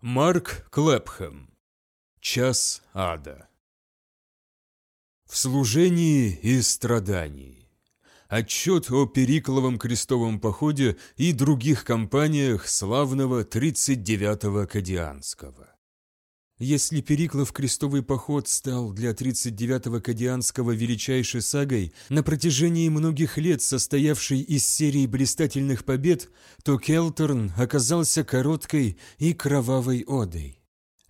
Марк Клэпхэм. Час ада. В служении и страдании. Отчет о Перикловом крестовом походе и других кампаниях славного 39-го Кадианского. Если Периклов крестовый поход стал для 39-го Кадианского величайшей сагой, на протяжении многих лет состоявшей из серии блистательных побед, то Келтерн оказался короткой и кровавой одой.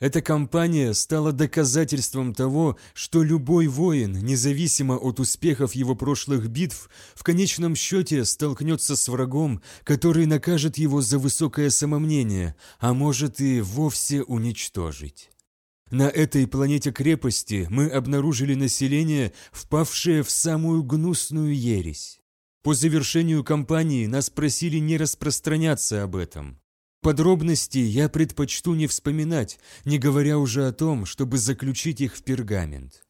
Эта кампания стала доказательством того, что любой воин, независимо от успехов его прошлых битв, в конечном счете столкнется с врагом, который накажет его за высокое самомнение, а может и вовсе уничтожить. На этой планете крепости мы обнаружили население, впавшее в самую гнусную ересь. По завершению кампании нас просили не распространяться об этом. Подробности я предпочту не вспоминать, не говоря уже о том, чтобы заключить их в пергамент.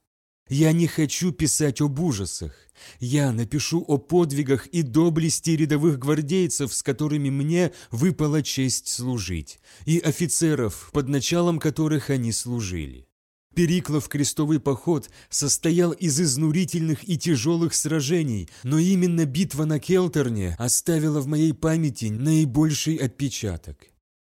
Я не хочу писать об ужасах. Я напишу о подвигах и доблести рядовых гвардейцев, с которыми мне выпала честь служить, и офицеров, под началом которых они служили. Периклов крестовый поход состоял из изнурительных и тяжелых сражений, но именно битва на Келтерне оставила в моей памяти наибольший отпечаток.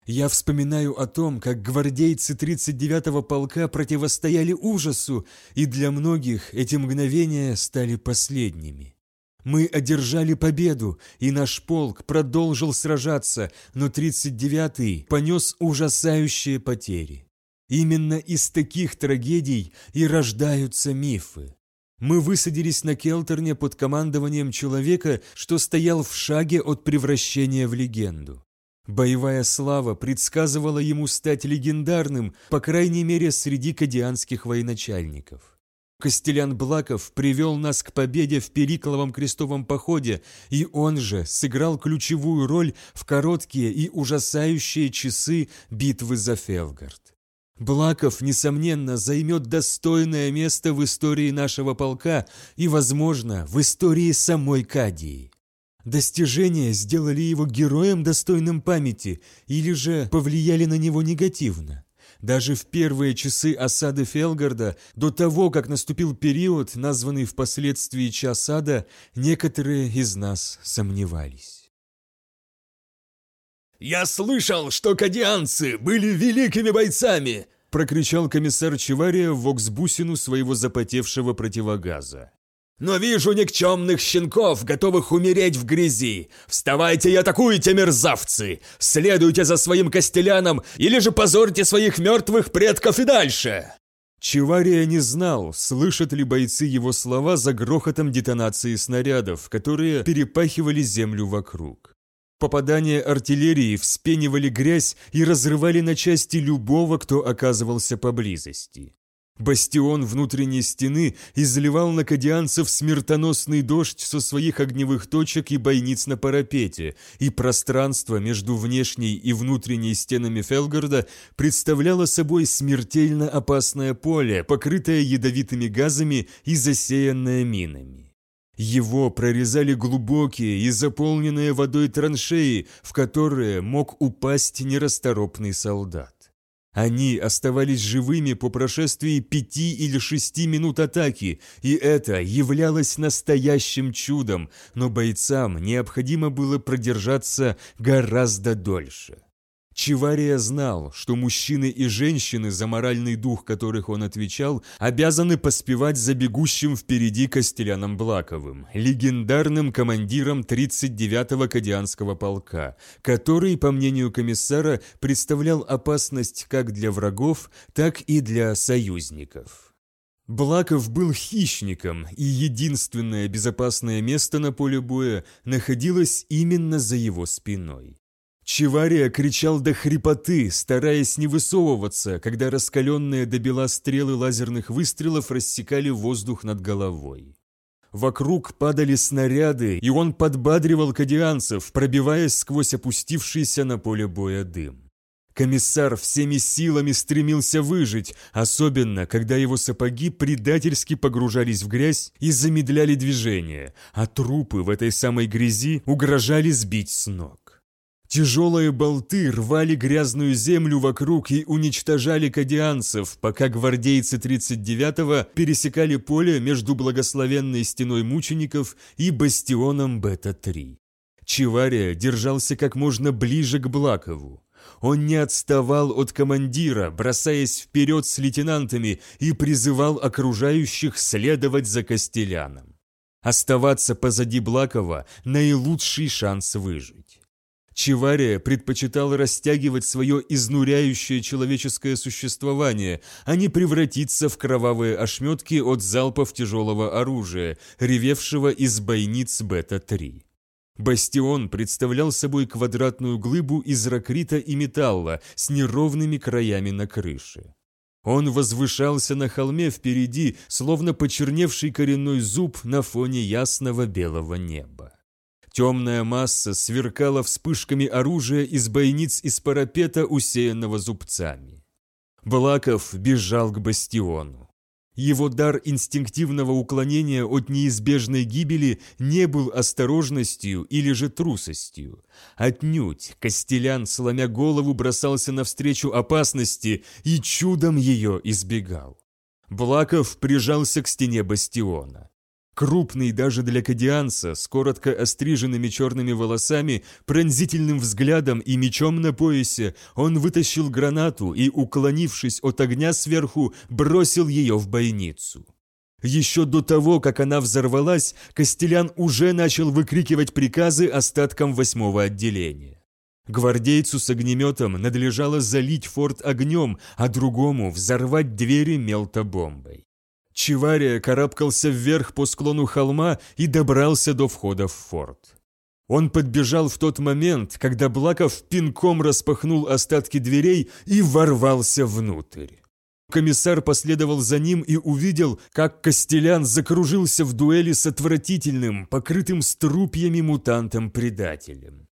Я вспоминаю о том, как гвардейцы 39-го полка противостояли ужасу, и для многих эти мгновения стали последними. Мы одержали победу, и наш полк продолжил сражаться, но 39-й понес ужасающие потери. Именно из таких трагедий и рождаются мифы. Мы высадились на Келтерне под командованием человека, что стоял в шаге от превращения в легенду. Боевая слава предсказывала ему стать легендарным, по крайней мере, среди кадианских военачальников. Костелян Блаков привел нас к победе в Перикловом крестовом походе, и он же сыграл ключевую роль в короткие и ужасающие часы битвы за Фелгард. Блаков, несомненно, займет достойное место в истории нашего полка и, возможно, в истории самой Кадии. Достижения сделали его героем, достойным памяти, или же повлияли на него негативно. Даже в первые часы осады Фелгарда, до того, как наступил период, названный впоследствии час ада, некоторые из нас сомневались. «Я слышал, что кадианцы были великими бойцами!» прокричал комиссар Чевария в воксбусину своего запотевшего противогаза. Но вижу никчемных щенков, готовых умереть в грязи. Вставайте и атакуйте, мерзавцы! Следуйте за своим костеляном или же позорьте своих мертвых предков и дальше!» Чевария не знал, слышат ли бойцы его слова за грохотом детонации снарядов, которые перепахивали землю вокруг. Попадания артиллерии вспенивали грязь и разрывали на части любого, кто оказывался поблизости. Бастион внутренней стены изливал на кадианцев смертоносный дождь со своих огневых точек и бойниц на парапете, и пространство между внешней и внутренней стенами Фелгарда представляло собой смертельно опасное поле, покрытое ядовитыми газами и засеянное минами. Его прорезали глубокие и заполненные водой траншеи, в которые мог упасть нерасторопный солдат. Они оставались живыми по прошествии пяти или шести минут атаки, и это являлось настоящим чудом, но бойцам необходимо было продержаться гораздо дольше. Чивария знал, что мужчины и женщины, за моральный дух которых он отвечал, обязаны поспевать за бегущим впереди Костеляном Блаковым, легендарным командиром 39-го Кадианского полка, который, по мнению комиссара, представлял опасность как для врагов, так и для союзников. Блаков был хищником, и единственное безопасное место на поле боя находилось именно за его спиной. Чевария кричал до хрипоты, стараясь не высовываться, когда раскаленные до бела стрелы лазерных выстрелов рассекали воздух над головой. Вокруг падали снаряды, и он подбадривал кадианцев, пробиваясь сквозь опустившийся на поле боя дым. Комиссар всеми силами стремился выжить, особенно когда его сапоги предательски погружались в грязь и замедляли движение, а трупы в этой самой грязи угрожали сбить с ног. Тяжелые болты рвали грязную землю вокруг и уничтожали кадианцев, пока гвардейцы 39-го пересекали поле между благословенной стеной мучеников и бастионом Бета-3. Чивария держался как можно ближе к Блакову. Он не отставал от командира, бросаясь вперед с лейтенантами и призывал окружающих следовать за Костеляном. Оставаться позади Блакова – наилучший шанс выжить. Чевария предпочитал растягивать свое изнуряющее человеческое существование, а не превратиться в кровавые ошметки от залпов тяжелого оружия, ревевшего из бойниц Бета-3. Бастион представлял собой квадратную глыбу из ракрита и металла с неровными краями на крыше. Он возвышался на холме впереди, словно почерневший коренной зуб на фоне ясного белого неба. Темная масса сверкала вспышками оружия из бойниц из парапета, усеянного зубцами. Блаков бежал к бастиону. Его дар инстинктивного уклонения от неизбежной гибели не был осторожностью или же трусостью. Отнюдь Костелян, сломя голову, бросался навстречу опасности и чудом ее избегал. Блаков прижался к стене бастиона. Крупный даже для кадианца, с коротко остриженными черными волосами, пронзительным взглядом и мечом на поясе, он вытащил гранату и, уклонившись от огня сверху, бросил ее в бойницу. Еще до того, как она взорвалась, Костелян уже начал выкрикивать приказы остаткам восьмого отделения. Гвардейцу с огнеметом надлежало залить форт огнем, а другому взорвать двери мелтобомбой. Чивария карабкался вверх по склону холма и добрался до входа в форт. Он подбежал в тот момент, когда Блаков пинком распахнул остатки дверей и ворвался внутрь. Комиссар последовал за ним и увидел, как Костелян закружился в дуэли с отвратительным, покрытым струпьями мутантом-предателем.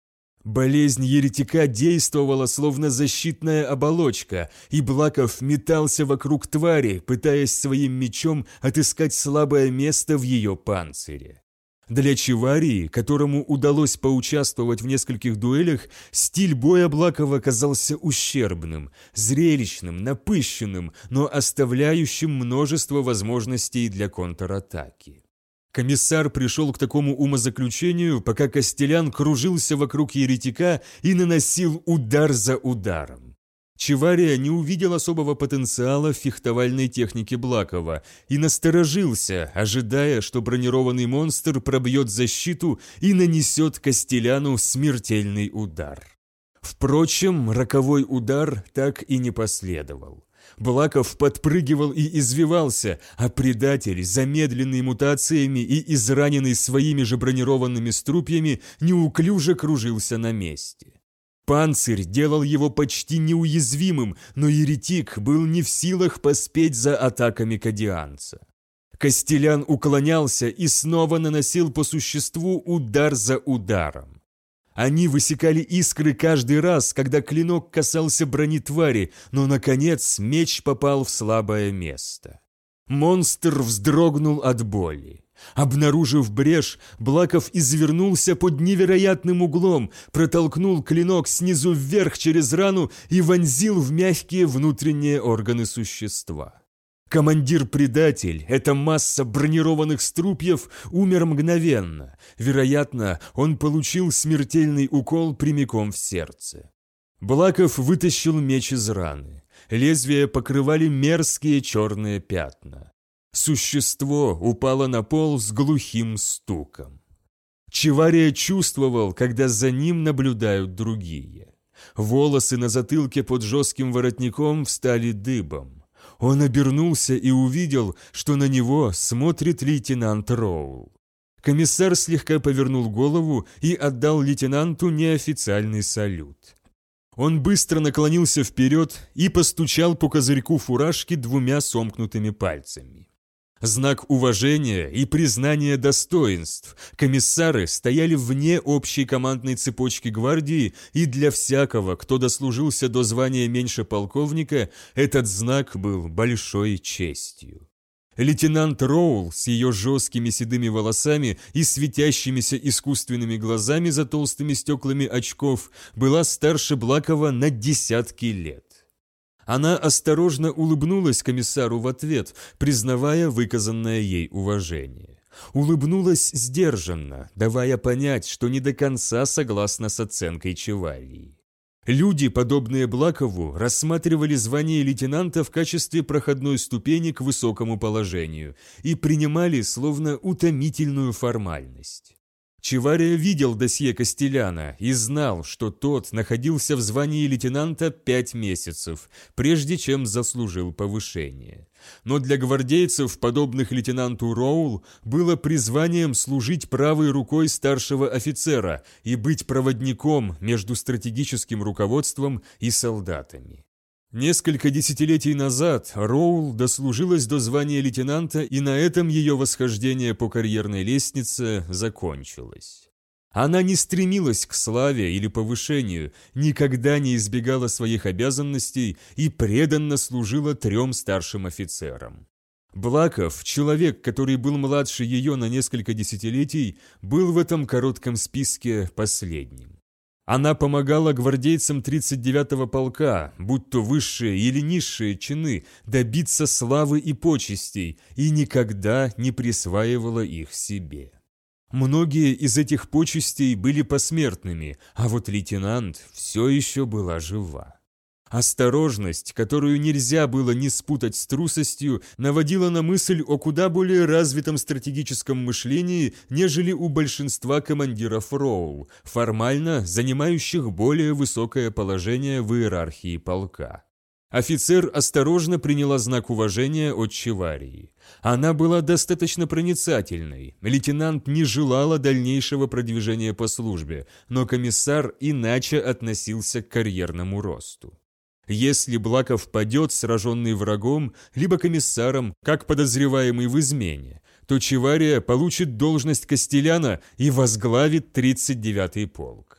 Болезнь еретика действовала словно защитная оболочка, и Блаков метался вокруг твари, пытаясь своим мечом отыскать слабое место в ее панцире. Для Чеварии, которому удалось поучаствовать в нескольких дуэлях, стиль боя Блакова казался ущербным, зрелищным, напыщенным, но оставляющим множество возможностей для контратаки. Комиссар пришел к такому умозаключению, пока Костелян кружился вокруг еретика и наносил удар за ударом. Чевария не увидел особого потенциала в фехтовальной технике Блакова и насторожился, ожидая, что бронированный монстр пробьет защиту и нанесет Костеляну смертельный удар. Впрочем, роковой удар так и не последовал. Блаков подпрыгивал и извивался, а предатель, замедленный мутациями и израненный своими же бронированными струпьями, неуклюже кружился на месте. Панцирь делал его почти неуязвимым, но еретик был не в силах поспеть за атаками кадианца. Костелян уклонялся и снова наносил по существу удар за ударом. Они высекали искры каждый раз, когда клинок касался брони твари, но, наконец, меч попал в слабое место. Монстр вздрогнул от боли. Обнаружив брешь, Блаков извернулся под невероятным углом, протолкнул клинок снизу вверх через рану и вонзил в мягкие внутренние органы существа. Командир-предатель, эта масса бронированных струпьев, умер мгновенно. Вероятно, он получил смертельный укол прямиком в сердце. Блаков вытащил меч из раны. Лезвия покрывали мерзкие черные пятна. Существо упало на пол с глухим стуком. Чевария чувствовал, когда за ним наблюдают другие. Волосы на затылке под жестким воротником встали дыбом. Он обернулся и увидел, что на него смотрит лейтенант Роул. Комиссар слегка повернул голову и отдал лейтенанту неофициальный салют. Он быстро наклонился вперед и постучал по козырьку фуражки двумя сомкнутыми пальцами. Знак уважения и признания достоинств. Комиссары стояли вне общей командной цепочки гвардии, и для всякого, кто дослужился до звания меньше полковника, этот знак был большой честью. Лейтенант Роул с ее жесткими седыми волосами и светящимися искусственными глазами за толстыми стеклами очков была старше Блакова на десятки лет. Она осторожно улыбнулась комиссару в ответ, признавая выказанное ей уважение. Улыбнулась сдержанно, давая понять, что не до конца согласна с оценкой Чевалии. Люди, подобные Блакову, рассматривали звание лейтенанта в качестве проходной ступени к высокому положению и принимали словно утомительную формальность. Чевария видел досье Костеляна и знал, что тот находился в звании лейтенанта пять месяцев, прежде чем заслужил повышение. Но для гвардейцев, подобных лейтенанту Роул, было призванием служить правой рукой старшего офицера и быть проводником между стратегическим руководством и солдатами. Несколько десятилетий назад Роул дослужилась до звания лейтенанта, и на этом ее восхождение по карьерной лестнице закончилось. Она не стремилась к славе или повышению, никогда не избегала своих обязанностей и преданно служила трем старшим офицерам. Блаков, человек, который был младше ее на несколько десятилетий, был в этом коротком списке последним. Она помогала гвардейцам 39-го полка, будь то высшие или низшие чины, добиться славы и почестей, и никогда не присваивала их себе. Многие из этих почестей были посмертными, а вот лейтенант все еще была жива. Осторожность, которую нельзя было не спутать с трусостью, наводила на мысль о куда более развитом стратегическом мышлении, нежели у большинства командиров Роу, формально занимающих более высокое положение в иерархии полка. Офицер осторожно приняла знак уважения от Чеварии. Она была достаточно проницательной. Лейтенант не желала дальнейшего продвижения по службе, но комиссар иначе относился к карьерному росту. Если Блаков падет, сраженный врагом, либо комиссаром, как подозреваемый в измене, то Чевария получит должность Костеляна и возглавит 39-й полк.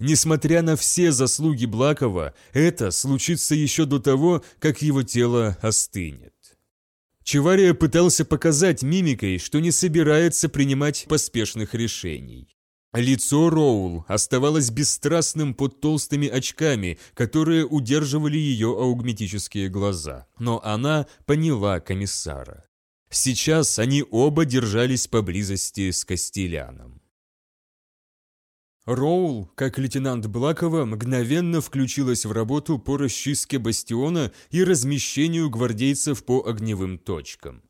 Несмотря на все заслуги Блакова, это случится еще до того, как его тело остынет. Чевария пытался показать мимикой, что не собирается принимать поспешных решений. Лицо Роул оставалось бесстрастным под толстыми очками, которые удерживали ее аугметические глаза. Но она поняла комиссара. Сейчас они оба держались поблизости с Костеляном. Роул, как лейтенант Блакова, мгновенно включилась в работу по расчистке бастиона и размещению гвардейцев по огневым точкам.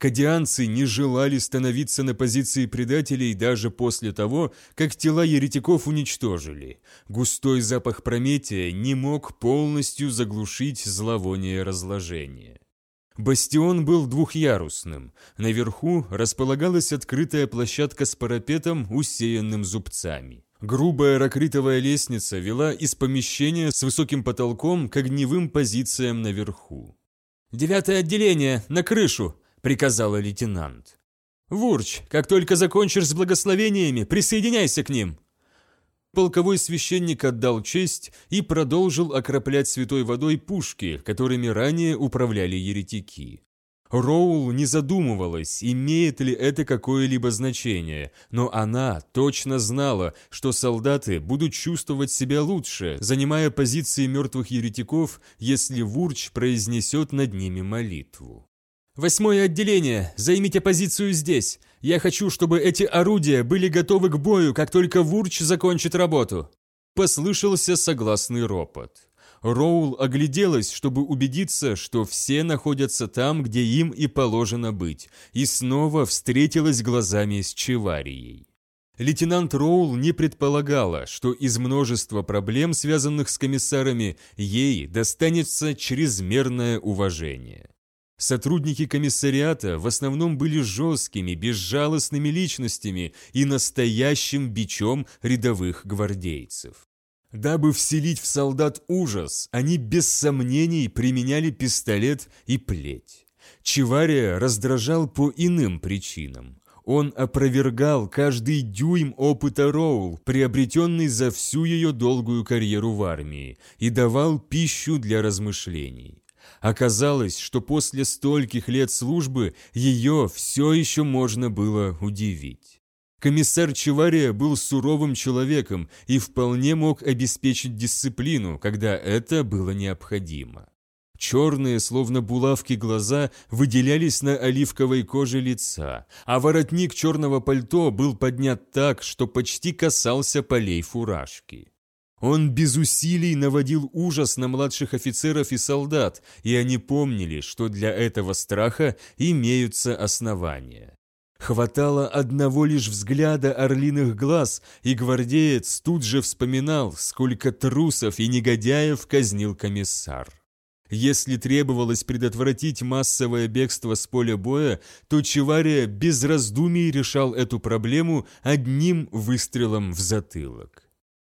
Кадианцы не желали становиться на позиции предателей даже после того, как тела еретиков уничтожили. Густой запах Прометия не мог полностью заглушить зловоние разложения. Бастион был двухъярусным. Наверху располагалась открытая площадка с парапетом, усеянным зубцами. Грубая ракритовая лестница вела из помещения с высоким потолком к огневым позициям наверху. «Девятое отделение, на крышу!» – приказала лейтенант. «Вурч, как только закончишь с благословениями, присоединяйся к ним!» Полковой священник отдал честь и продолжил окроплять святой водой пушки, которыми ранее управляли еретики. Роул не задумывалась, имеет ли это какое-либо значение, но она точно знала, что солдаты будут чувствовать себя лучше, занимая позиции мертвых еретиков, если Вурч произнесет над ними молитву. «Восьмое отделение, займите позицию здесь. Я хочу, чтобы эти орудия были готовы к бою, как только Вурч закончит работу». Послышался согласный ропот. Роул огляделась, чтобы убедиться, что все находятся там, где им и положено быть, и снова встретилась глазами с Чеварией. Лейтенант Роул не предполагала, что из множества проблем, связанных с комиссарами, ей достанется чрезмерное уважение. Сотрудники комиссариата в основном были жесткими, безжалостными личностями и настоящим бичом рядовых гвардейцев. Дабы вселить в солдат ужас, они без сомнений применяли пистолет и плеть. Чевария раздражал по иным причинам. Он опровергал каждый дюйм опыта Роул, приобретенный за всю ее долгую карьеру в армии, и давал пищу для размышлений. Оказалось, что после стольких лет службы ее все еще можно было удивить. Комиссар Чевария был суровым человеком и вполне мог обеспечить дисциплину, когда это было необходимо. Черные, словно булавки глаза, выделялись на оливковой коже лица, а воротник черного пальто был поднят так, что почти касался полей фуражки. Он без усилий наводил ужас на младших офицеров и солдат, и они помнили, что для этого страха имеются основания. Хватало одного лишь взгляда орлиных глаз, и гвардеец тут же вспоминал, сколько трусов и негодяев казнил комиссар. Если требовалось предотвратить массовое бегство с поля боя, то Чевария без раздумий решал эту проблему одним выстрелом в затылок.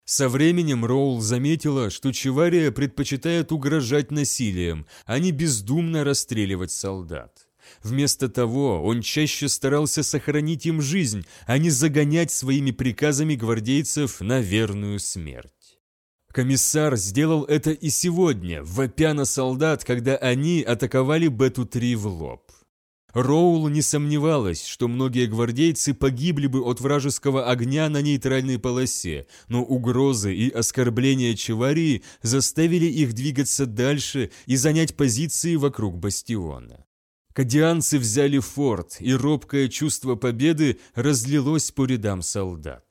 Со временем Роул заметила, что Чевария предпочитает угрожать насилием, а не бездумно расстреливать солдат. Вместо того он чаще старался сохранить им жизнь, а не загонять своими приказами гвардейцев на верную смерть. Комиссар сделал это и сегодня, вопя на солдат, когда они атаковали Бету-3 в лоб. Роул не сомневалась, что многие гвардейцы погибли бы от вражеского огня на нейтральной полосе, но угрозы и оскорбления Чеварии заставили их двигаться дальше и занять позиции вокруг бастиона. Кадианцы взяли форт, и робкое чувство победы разлилось по рядам солдат.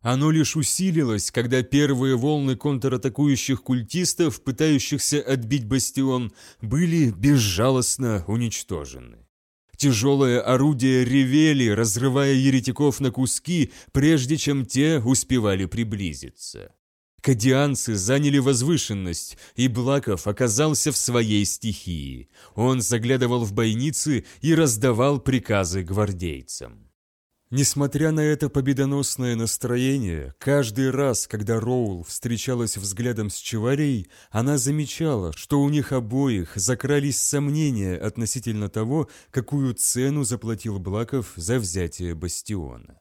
Оно лишь усилилось, когда первые волны контратакующих культистов, пытающихся отбить бастион, были безжалостно уничтожены. Тяжелые орудия ревели, разрывая еретиков на куски, прежде чем те успевали приблизиться. Кадианцы заняли возвышенность, и Блаков оказался в своей стихии. Он заглядывал в бойницы и раздавал приказы гвардейцам. Несмотря на это победоносное настроение, каждый раз, когда Роул встречалась взглядом с Чеварей, она замечала, что у них обоих закрались сомнения относительно того, какую цену заплатил Блаков за взятие бастиона.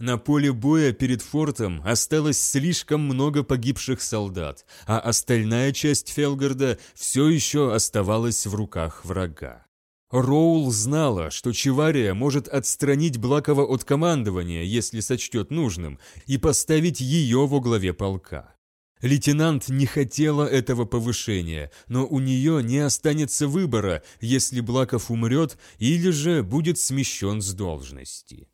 На поле боя перед фортом осталось слишком много погибших солдат, а остальная часть Фелгарда все еще оставалась в руках врага. Роул знала, что Чевария может отстранить Блакова от командования, если сочтет нужным, и поставить ее во главе полка. Лейтенант не хотела этого повышения, но у нее не останется выбора, если Блаков умрет или же будет смещен с должности.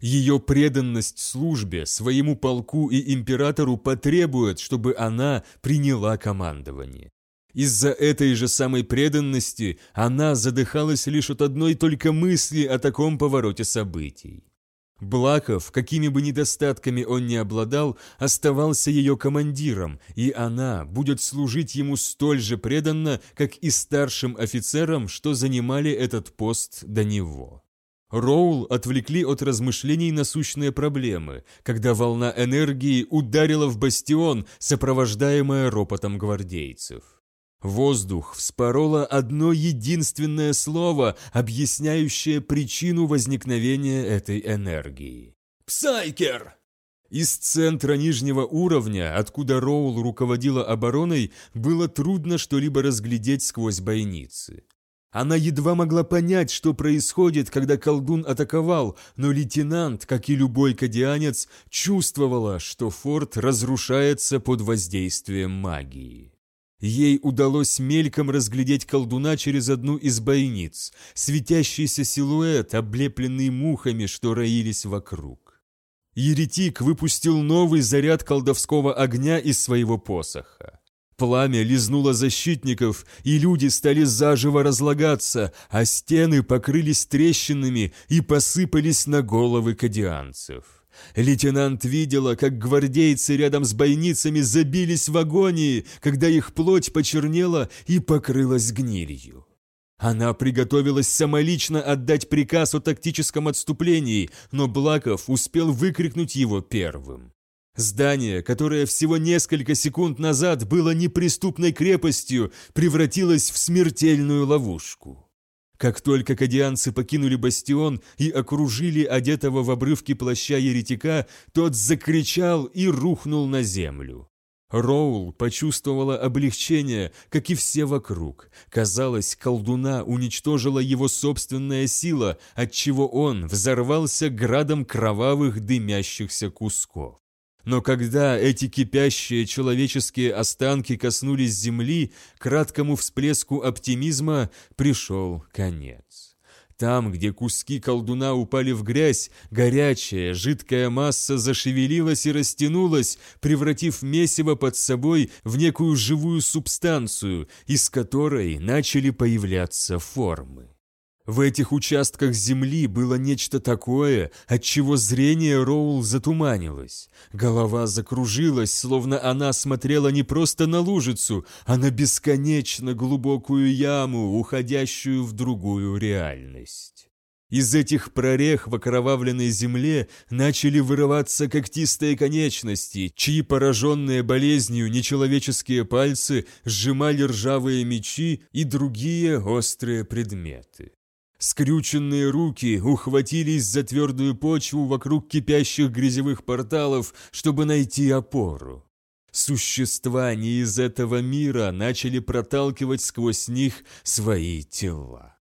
Ее преданность службе, своему полку и императору потребует, чтобы она приняла командование. Из-за этой же самой преданности она задыхалась лишь от одной только мысли о таком повороте событий. Блаков, какими бы недостатками он ни обладал, оставался ее командиром, и она будет служить ему столь же преданно, как и старшим офицерам, что занимали этот пост до него. Роул отвлекли от размышлений насущные проблемы, когда волна энергии ударила в бастион, сопровождаемая ропотом гвардейцев. Воздух вспороло одно единственное слово, объясняющее причину возникновения этой энергии. «Псайкер!» Из центра нижнего уровня, откуда Роул руководила обороной, было трудно что-либо разглядеть сквозь бойницы. Она едва могла понять, что происходит, когда колдун атаковал, но лейтенант, как и любой кадианец, чувствовала, что форт разрушается под воздействием магии. Ей удалось мельком разглядеть колдуна через одну из бойниц, светящийся силуэт, облепленный мухами, что роились вокруг. Еретик выпустил новый заряд колдовского огня из своего посоха. Пламя лизнуло защитников, и люди стали заживо разлагаться, а стены покрылись трещинами и посыпались на головы кадианцев. Лейтенант видела, как гвардейцы рядом с бойницами забились в агонии, когда их плоть почернела и покрылась гнилью. Она приготовилась самолично отдать приказ о тактическом отступлении, но Блаков успел выкрикнуть его первым. Здание, которое всего несколько секунд назад было неприступной крепостью, превратилось в смертельную ловушку. Как только кадианцы покинули бастион и окружили одетого в обрывки плаща еретика, тот закричал и рухнул на землю. Роул почувствовала облегчение, как и все вокруг. Казалось, колдуна уничтожила его собственная сила, отчего он взорвался градом кровавых дымящихся кусков. Но когда эти кипящие человеческие останки коснулись земли, краткому всплеску оптимизма пришел конец. Там, где куски колдуна упали в грязь, горячая, жидкая масса зашевелилась и растянулась, превратив месиво под собой в некую живую субстанцию, из которой начали появляться формы. В этих участках земли было нечто такое, от чего зрение Роул затуманилось. Голова закружилась, словно она смотрела не просто на лужицу, а на бесконечно глубокую яму, уходящую в другую реальность. Из этих прорех в окровавленной земле начали вырываться когтистые конечности, чьи пораженные болезнью нечеловеческие пальцы сжимали ржавые мечи и другие острые предметы. Скрюченные руки ухватились за твердую почву вокруг кипящих грязевых порталов, чтобы найти опору. Существа не из этого мира начали проталкивать сквозь них свои тела.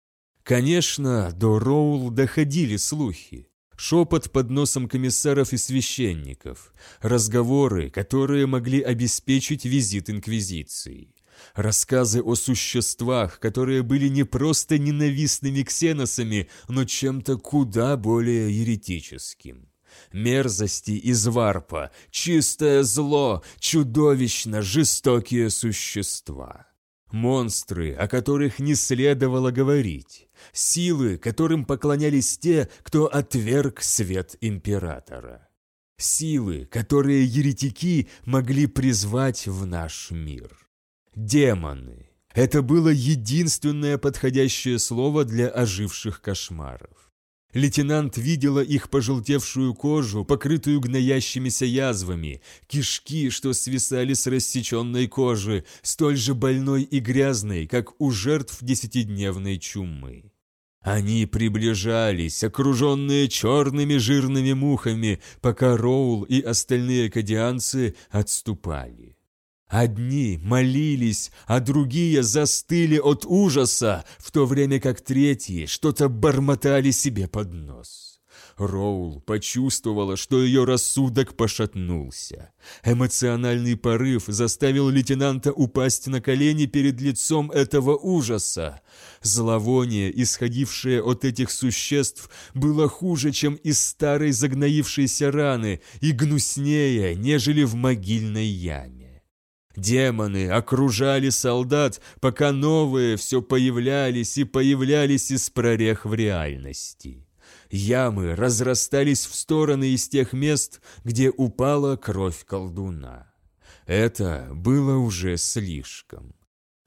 Конечно, до Роул доходили слухи. Шепот под носом комиссаров и священников, разговоры, которые могли обеспечить визит Инквизиции. Рассказы о существах, которые были не просто ненавистными ксеносами, но чем-то куда более еретическим. Мерзости из варпа, чистое зло, чудовищно жестокие существа. Монстры, о которых не следовало говорить. Силы, которым поклонялись те, кто отверг свет императора. Силы, которые еретики могли призвать в наш мир. Демоны. Это было единственное подходящее слово для оживших кошмаров. Лейтенант видела их пожелтевшую кожу, покрытую гноящимися язвами, кишки, что свисали с рассеченной кожи, столь же больной и грязной, как у жертв десятидневной чумы. Они приближались, окруженные черными жирными мухами, пока Роул и остальные кадианцы отступали. Одни молились, а другие застыли от ужаса, в то время как третьи что-то бормотали себе под нос. Роул почувствовала, что ее рассудок пошатнулся. Эмоциональный порыв заставил лейтенанта упасть на колени перед лицом этого ужаса. Зловоние, исходившее от этих существ, было хуже, чем из старой загноившейся раны и гнуснее, нежели в могильной яме. Демоны окружали солдат, пока новые все появлялись и появлялись из прорех в реальности. Ямы разрастались в стороны из тех мест, где упала кровь колдуна. Это было уже слишком.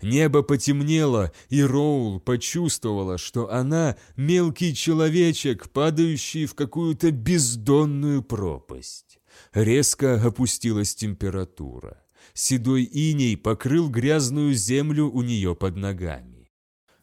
Небо потемнело, и Роул почувствовала, что она мелкий человечек, падающий в какую-то бездонную пропасть. Резко опустилась температура седой иней покрыл грязную землю у нее под ногами.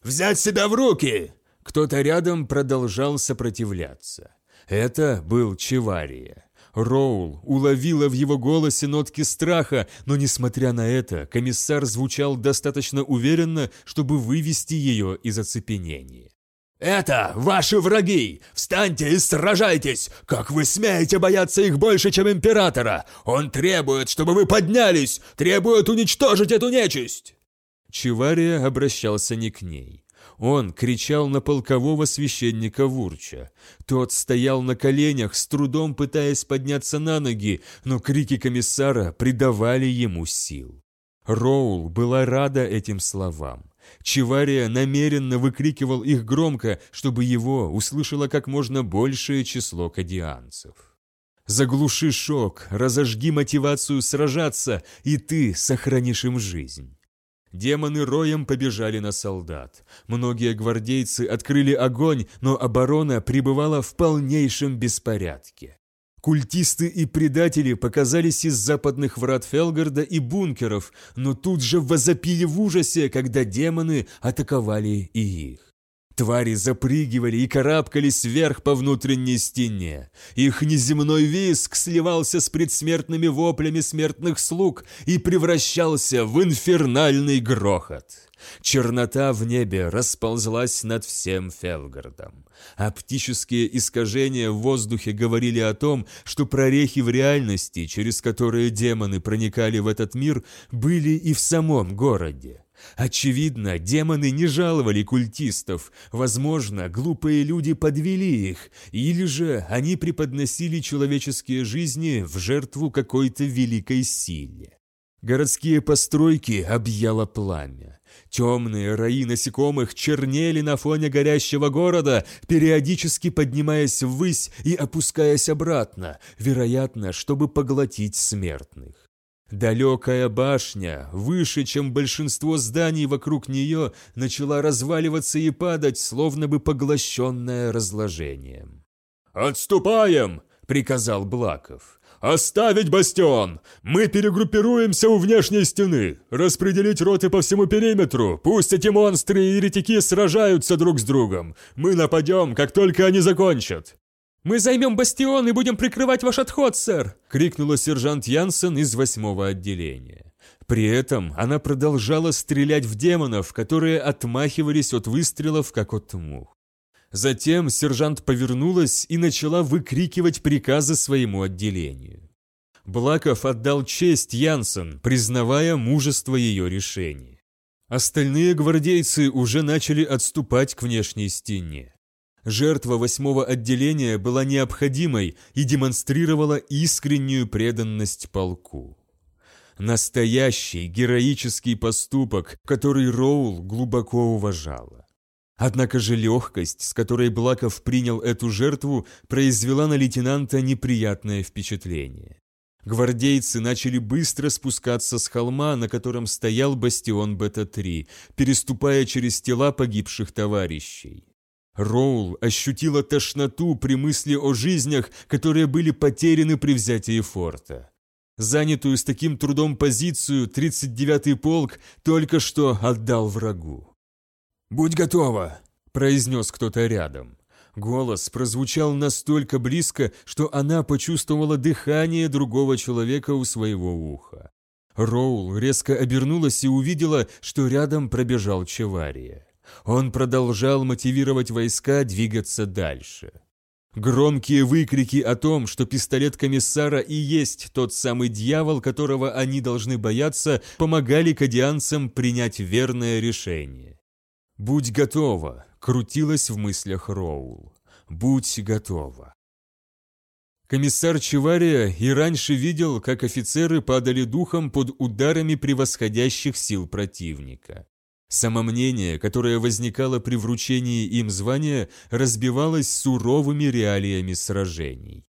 «Взять себя в руки!» Кто-то рядом продолжал сопротивляться. Это был Чевария. Роул уловила в его голосе нотки страха, но, несмотря на это, комиссар звучал достаточно уверенно, чтобы вывести ее из оцепенения. «Это ваши враги! Встаньте и сражайтесь! Как вы смеете бояться их больше, чем императора? Он требует, чтобы вы поднялись! Требует уничтожить эту нечисть!» Чевария обращался не к ней. Он кричал на полкового священника Вурча. Тот стоял на коленях, с трудом пытаясь подняться на ноги, но крики комиссара придавали ему сил. Роул была рада этим словам. Чевария намеренно выкрикивал их громко, чтобы его услышало как можно большее число кадианцев. Заглуши шок, разожги мотивацию сражаться, и ты сохранишь им жизнь. Демоны роем побежали на солдат. Многие гвардейцы открыли огонь, но оборона пребывала в полнейшем беспорядке. Культисты и предатели показались из западных врат Фелгарда и бункеров, но тут же возопили в ужасе, когда демоны атаковали и их. Твари запрыгивали и карабкались вверх по внутренней стене. Их неземной виск сливался с предсмертными воплями смертных слуг и превращался в инфернальный грохот. Чернота в небе расползлась над всем Фелгардом. Оптические искажения в воздухе говорили о том, что прорехи в реальности, через которые демоны проникали в этот мир, были и в самом городе. Очевидно, демоны не жаловали культистов, возможно, глупые люди подвели их, или же они преподносили человеческие жизни в жертву какой-то великой силе. Городские постройки объяло пламя. Темные раи насекомых чернели на фоне горящего города, периодически поднимаясь ввысь и опускаясь обратно, вероятно, чтобы поглотить смертных. Далекая башня, выше, чем большинство зданий вокруг нее, начала разваливаться и падать, словно бы поглощенная разложением. «Отступаем!» — приказал Блаков. «Оставить бастион! Мы перегруппируемся у внешней стены! Распределить роты по всему периметру! Пусть эти монстры и еретики сражаются друг с другом! Мы нападем, как только они закончат!» «Мы займем бастион и будем прикрывать ваш отход, сэр!» — крикнула сержант Янсен из восьмого отделения. При этом она продолжала стрелять в демонов, которые отмахивались от выстрелов, как от мух. Затем сержант повернулась и начала выкрикивать приказы своему отделению. Блаков отдал честь Янсен, признавая мужество ее решения. Остальные гвардейцы уже начали отступать к внешней стене. Жертва восьмого отделения была необходимой и демонстрировала искреннюю преданность полку. Настоящий героический поступок, который Роул глубоко уважала. Однако же легкость, с которой Блаков принял эту жертву, произвела на лейтенанта неприятное впечатление. Гвардейцы начали быстро спускаться с холма, на котором стоял бастион Бета-3, переступая через тела погибших товарищей. Роул ощутила тошноту при мысли о жизнях, которые были потеряны при взятии форта. Занятую с таким трудом позицию 39-й полк только что отдал врагу. «Будь готова!» – произнес кто-то рядом. Голос прозвучал настолько близко, что она почувствовала дыхание другого человека у своего уха. Роул резко обернулась и увидела, что рядом пробежал Чевария. Он продолжал мотивировать войска двигаться дальше. Громкие выкрики о том, что пистолет комиссара и есть тот самый дьявол, которого они должны бояться, помогали кадианцам принять верное решение. «Будь готова», — крутилась в мыслях Роул. «Будь готова». Комиссар Чевария и раньше видел, как офицеры падали духом под ударами превосходящих сил противника. Самомнение, которое возникало при вручении им звания, разбивалось суровыми реалиями сражений.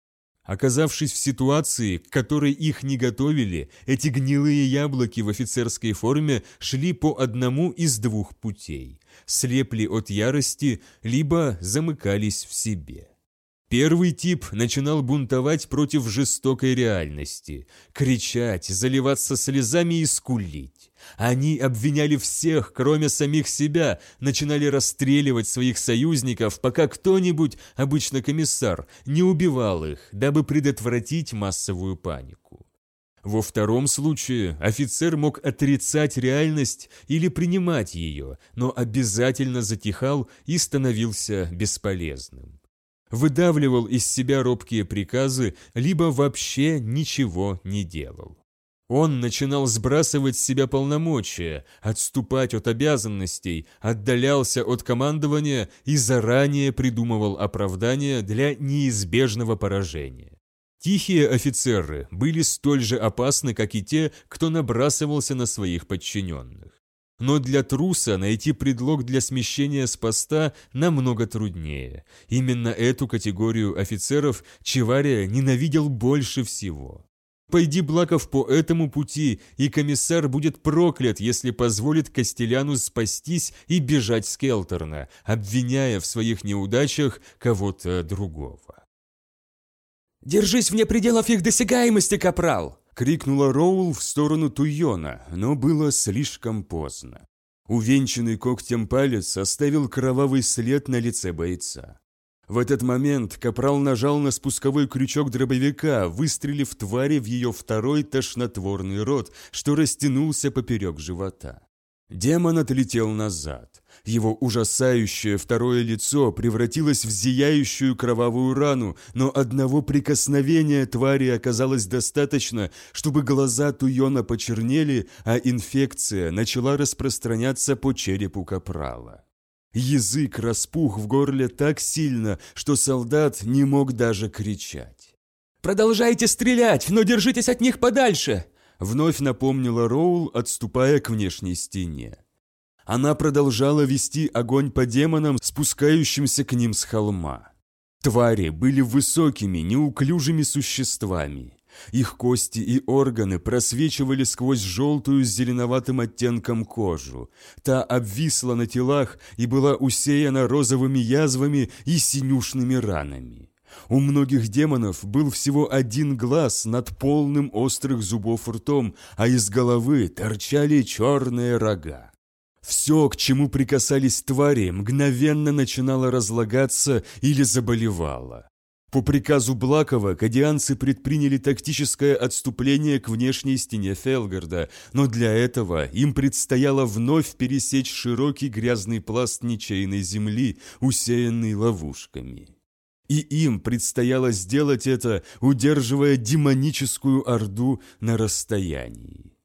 Оказавшись в ситуации, к которой их не готовили, эти гнилые яблоки в офицерской форме шли по одному из двух путей – слепли от ярости, либо замыкались в себе. Первый тип начинал бунтовать против жестокой реальности, кричать, заливаться слезами и скулить. Они обвиняли всех, кроме самих себя, начинали расстреливать своих союзников, пока кто-нибудь, обычно комиссар, не убивал их, дабы предотвратить массовую панику. Во втором случае офицер мог отрицать реальность или принимать ее, но обязательно затихал и становился бесполезным выдавливал из себя робкие приказы, либо вообще ничего не делал. Он начинал сбрасывать с себя полномочия, отступать от обязанностей, отдалялся от командования и заранее придумывал оправдания для неизбежного поражения. Тихие офицеры были столь же опасны, как и те, кто набрасывался на своих подчиненных. Но для труса найти предлог для смещения с поста намного труднее. Именно эту категорию офицеров Чевария ненавидел больше всего. Пойди Блаков по этому пути, и комиссар будет проклят, если позволит Костеляну спастись и бежать с Келтерна, обвиняя в своих неудачах кого-то другого. «Держись вне пределов их досягаемости, капрал!» крикнула Роул в сторону Туйона, но было слишком поздно. Увенчанный когтем палец оставил кровавый след на лице бойца. В этот момент капрал нажал на спусковой крючок дробовика, выстрелив твари в ее второй тошнотворный рот, что растянулся поперек живота. Демон отлетел назад. Его ужасающее второе лицо превратилось в зияющую кровавую рану, но одного прикосновения твари оказалось достаточно, чтобы глаза Туйона почернели, а инфекция начала распространяться по черепу капрала. Язык распух в горле так сильно, что солдат не мог даже кричать. «Продолжайте стрелять, но держитесь от них подальше!» Вновь напомнила Роул, отступая к внешней стене. Она продолжала вести огонь по демонам, спускающимся к ним с холма. Твари были высокими, неуклюжими существами. Их кости и органы просвечивали сквозь желтую с зеленоватым оттенком кожу. Та обвисла на телах и была усеяна розовыми язвами и синюшными ранами. У многих демонов был всего один глаз над полным острых зубов ртом, а из головы торчали черные рога. Все, к чему прикасались твари, мгновенно начинало разлагаться или заболевало. По приказу Блакова кадианцы предприняли тактическое отступление к внешней стене Фелгарда, но для этого им предстояло вновь пересечь широкий грязный пласт ничейной земли, усеянный ловушками. И им предстояло сделать это, удерживая демоническую орду на расстоянии.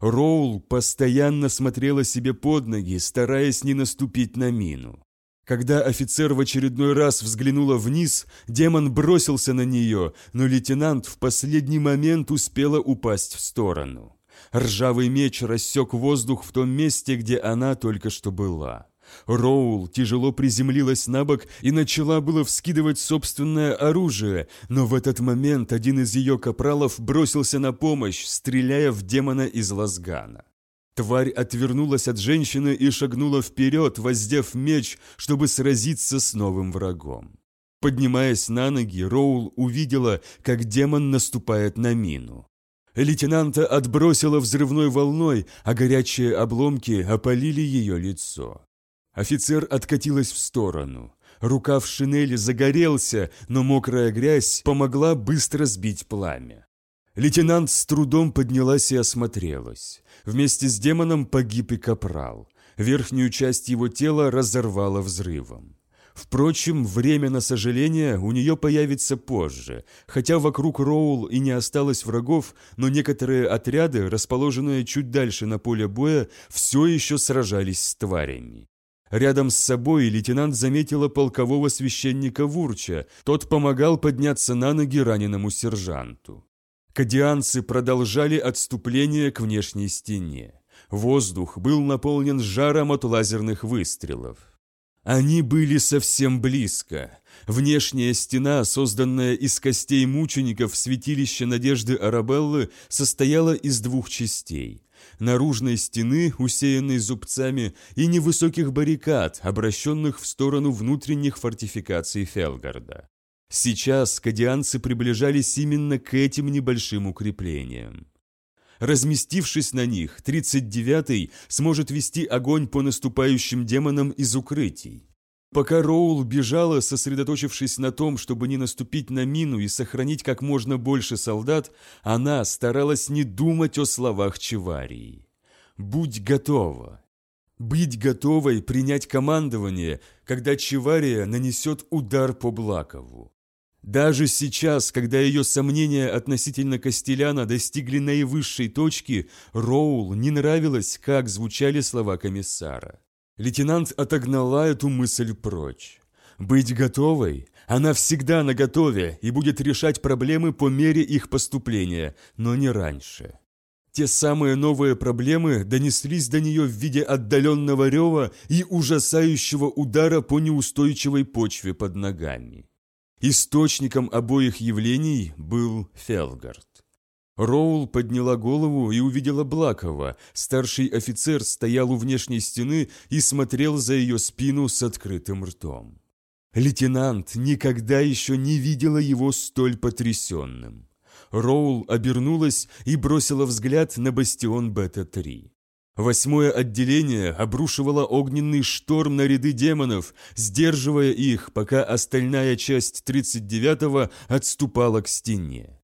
Роул постоянно смотрела себе под ноги, стараясь не наступить на мину. Когда офицер в очередной раз взглянула вниз, демон бросился на нее, но лейтенант в последний момент успела упасть в сторону. Ржавый меч рассек воздух в том месте, где она только что была. Роул тяжело приземлилась на бок и начала было вскидывать собственное оружие, но в этот момент один из ее капралов бросился на помощь, стреляя в демона из лазгана. Тварь отвернулась от женщины и шагнула вперед, воздев меч, чтобы сразиться с новым врагом. Поднимаясь на ноги, Роул увидела, как демон наступает на мину. Лейтенанта отбросило взрывной волной, а горячие обломки опалили ее лицо. Офицер откатилась в сторону. Рукав шинели загорелся, но мокрая грязь помогла быстро сбить пламя. Лейтенант с трудом поднялась и осмотрелась. Вместе с демоном погиб и капрал. Верхнюю часть его тела разорвало взрывом. Впрочем, время на сожаление у нее появится позже, хотя вокруг Роул и не осталось врагов, но некоторые отряды, расположенные чуть дальше на поле боя, все еще сражались с тварями. Рядом с собой лейтенант заметила полкового священника Вурча, тот помогал подняться на ноги раненому сержанту. Кадианцы продолжали отступление к внешней стене. Воздух был наполнен жаром от лазерных выстрелов. Они были совсем близко. Внешняя стена, созданная из костей мучеников святилища Надежды Арабеллы, состояла из двух частей наружной стены, усеянной зубцами, и невысоких баррикад, обращенных в сторону внутренних фортификаций Фелгарда. Сейчас кадианцы приближались именно к этим небольшим укреплениям. Разместившись на них, 39-й сможет вести огонь по наступающим демонам из укрытий. Пока Роул бежала, сосредоточившись на том, чтобы не наступить на мину и сохранить как можно больше солдат, она старалась не думать о словах Чеварии. «Будь готова». Быть готовой принять командование, когда Чевария нанесет удар по Блакову. Даже сейчас, когда ее сомнения относительно Костеляна достигли наивысшей точки, Роул не нравилось, как звучали слова комиссара. Лейтенант отогнала эту мысль прочь. Быть готовой? Она всегда наготове и будет решать проблемы по мере их поступления, но не раньше. Те самые новые проблемы донеслись до нее в виде отдаленного рева и ужасающего удара по неустойчивой почве под ногами. Источником обоих явлений был Фелгард. Роул подняла голову и увидела Блакова. Старший офицер стоял у внешней стены и смотрел за ее спину с открытым ртом. Лейтенант никогда еще не видела его столь потрясенным. Роул обернулась и бросила взгляд на бастион Бета-3. Восьмое отделение обрушивало огненный шторм на ряды демонов, сдерживая их, пока остальная часть 39-го отступала к стене.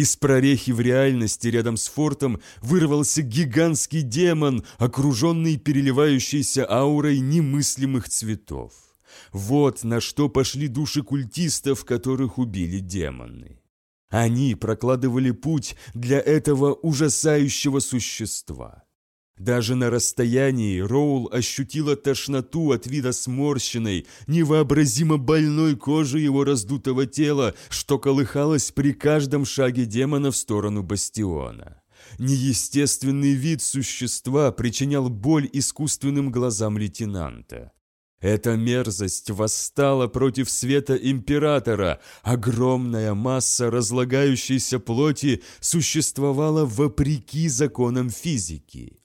Из прорехи в реальности рядом с фортом вырвался гигантский демон, окруженный переливающейся аурой немыслимых цветов. Вот на что пошли души культистов, которых убили демоны. Они прокладывали путь для этого ужасающего существа. Даже на расстоянии Роул ощутила тошноту от вида сморщенной, невообразимо больной кожи его раздутого тела, что колыхалось при каждом шаге демона в сторону бастиона. Неестественный вид существа причинял боль искусственным глазам лейтенанта. Эта мерзость восстала против света императора. Огромная масса разлагающейся плоти существовала вопреки законам физики.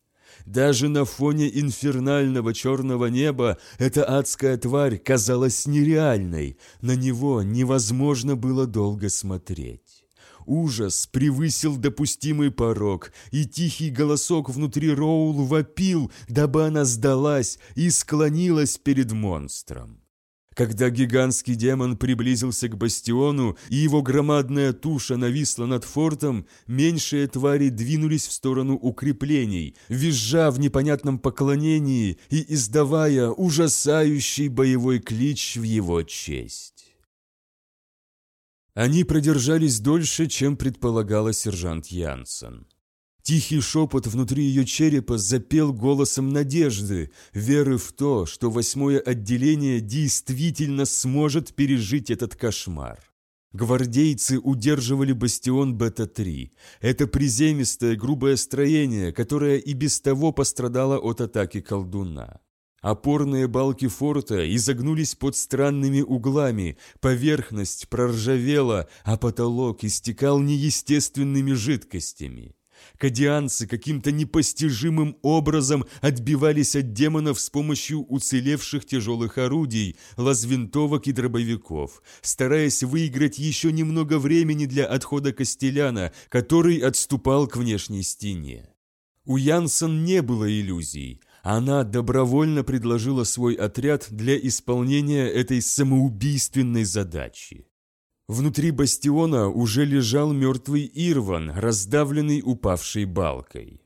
Даже на фоне инфернального черного неба эта адская тварь казалась нереальной, на него невозможно было долго смотреть. Ужас превысил допустимый порог, и тихий голосок внутри Роул вопил, дабы она сдалась и склонилась перед монстром. Когда гигантский демон приблизился к бастиону, и его громадная туша нависла над фортом, меньшие твари двинулись в сторону укреплений, визжа в непонятном поклонении и издавая ужасающий боевой клич в его честь. Они продержались дольше, чем предполагала сержант Янсен. Тихий шепот внутри ее черепа запел голосом надежды, веры в то, что восьмое отделение действительно сможет пережить этот кошмар. Гвардейцы удерживали бастион Бета-3. Это приземистое грубое строение, которое и без того пострадало от атаки колдуна. Опорные балки форта изогнулись под странными углами, поверхность проржавела, а потолок истекал неестественными жидкостями. Кадианцы каким-то непостижимым образом отбивались от демонов с помощью уцелевших тяжелых орудий, лазвинтовок и дробовиков, стараясь выиграть еще немного времени для отхода Костеляна, который отступал к внешней стене. У Янсен не было иллюзий. Она добровольно предложила свой отряд для исполнения этой самоубийственной задачи. Внутри бастиона уже лежал мертвый Ирван, раздавленный упавшей балкой.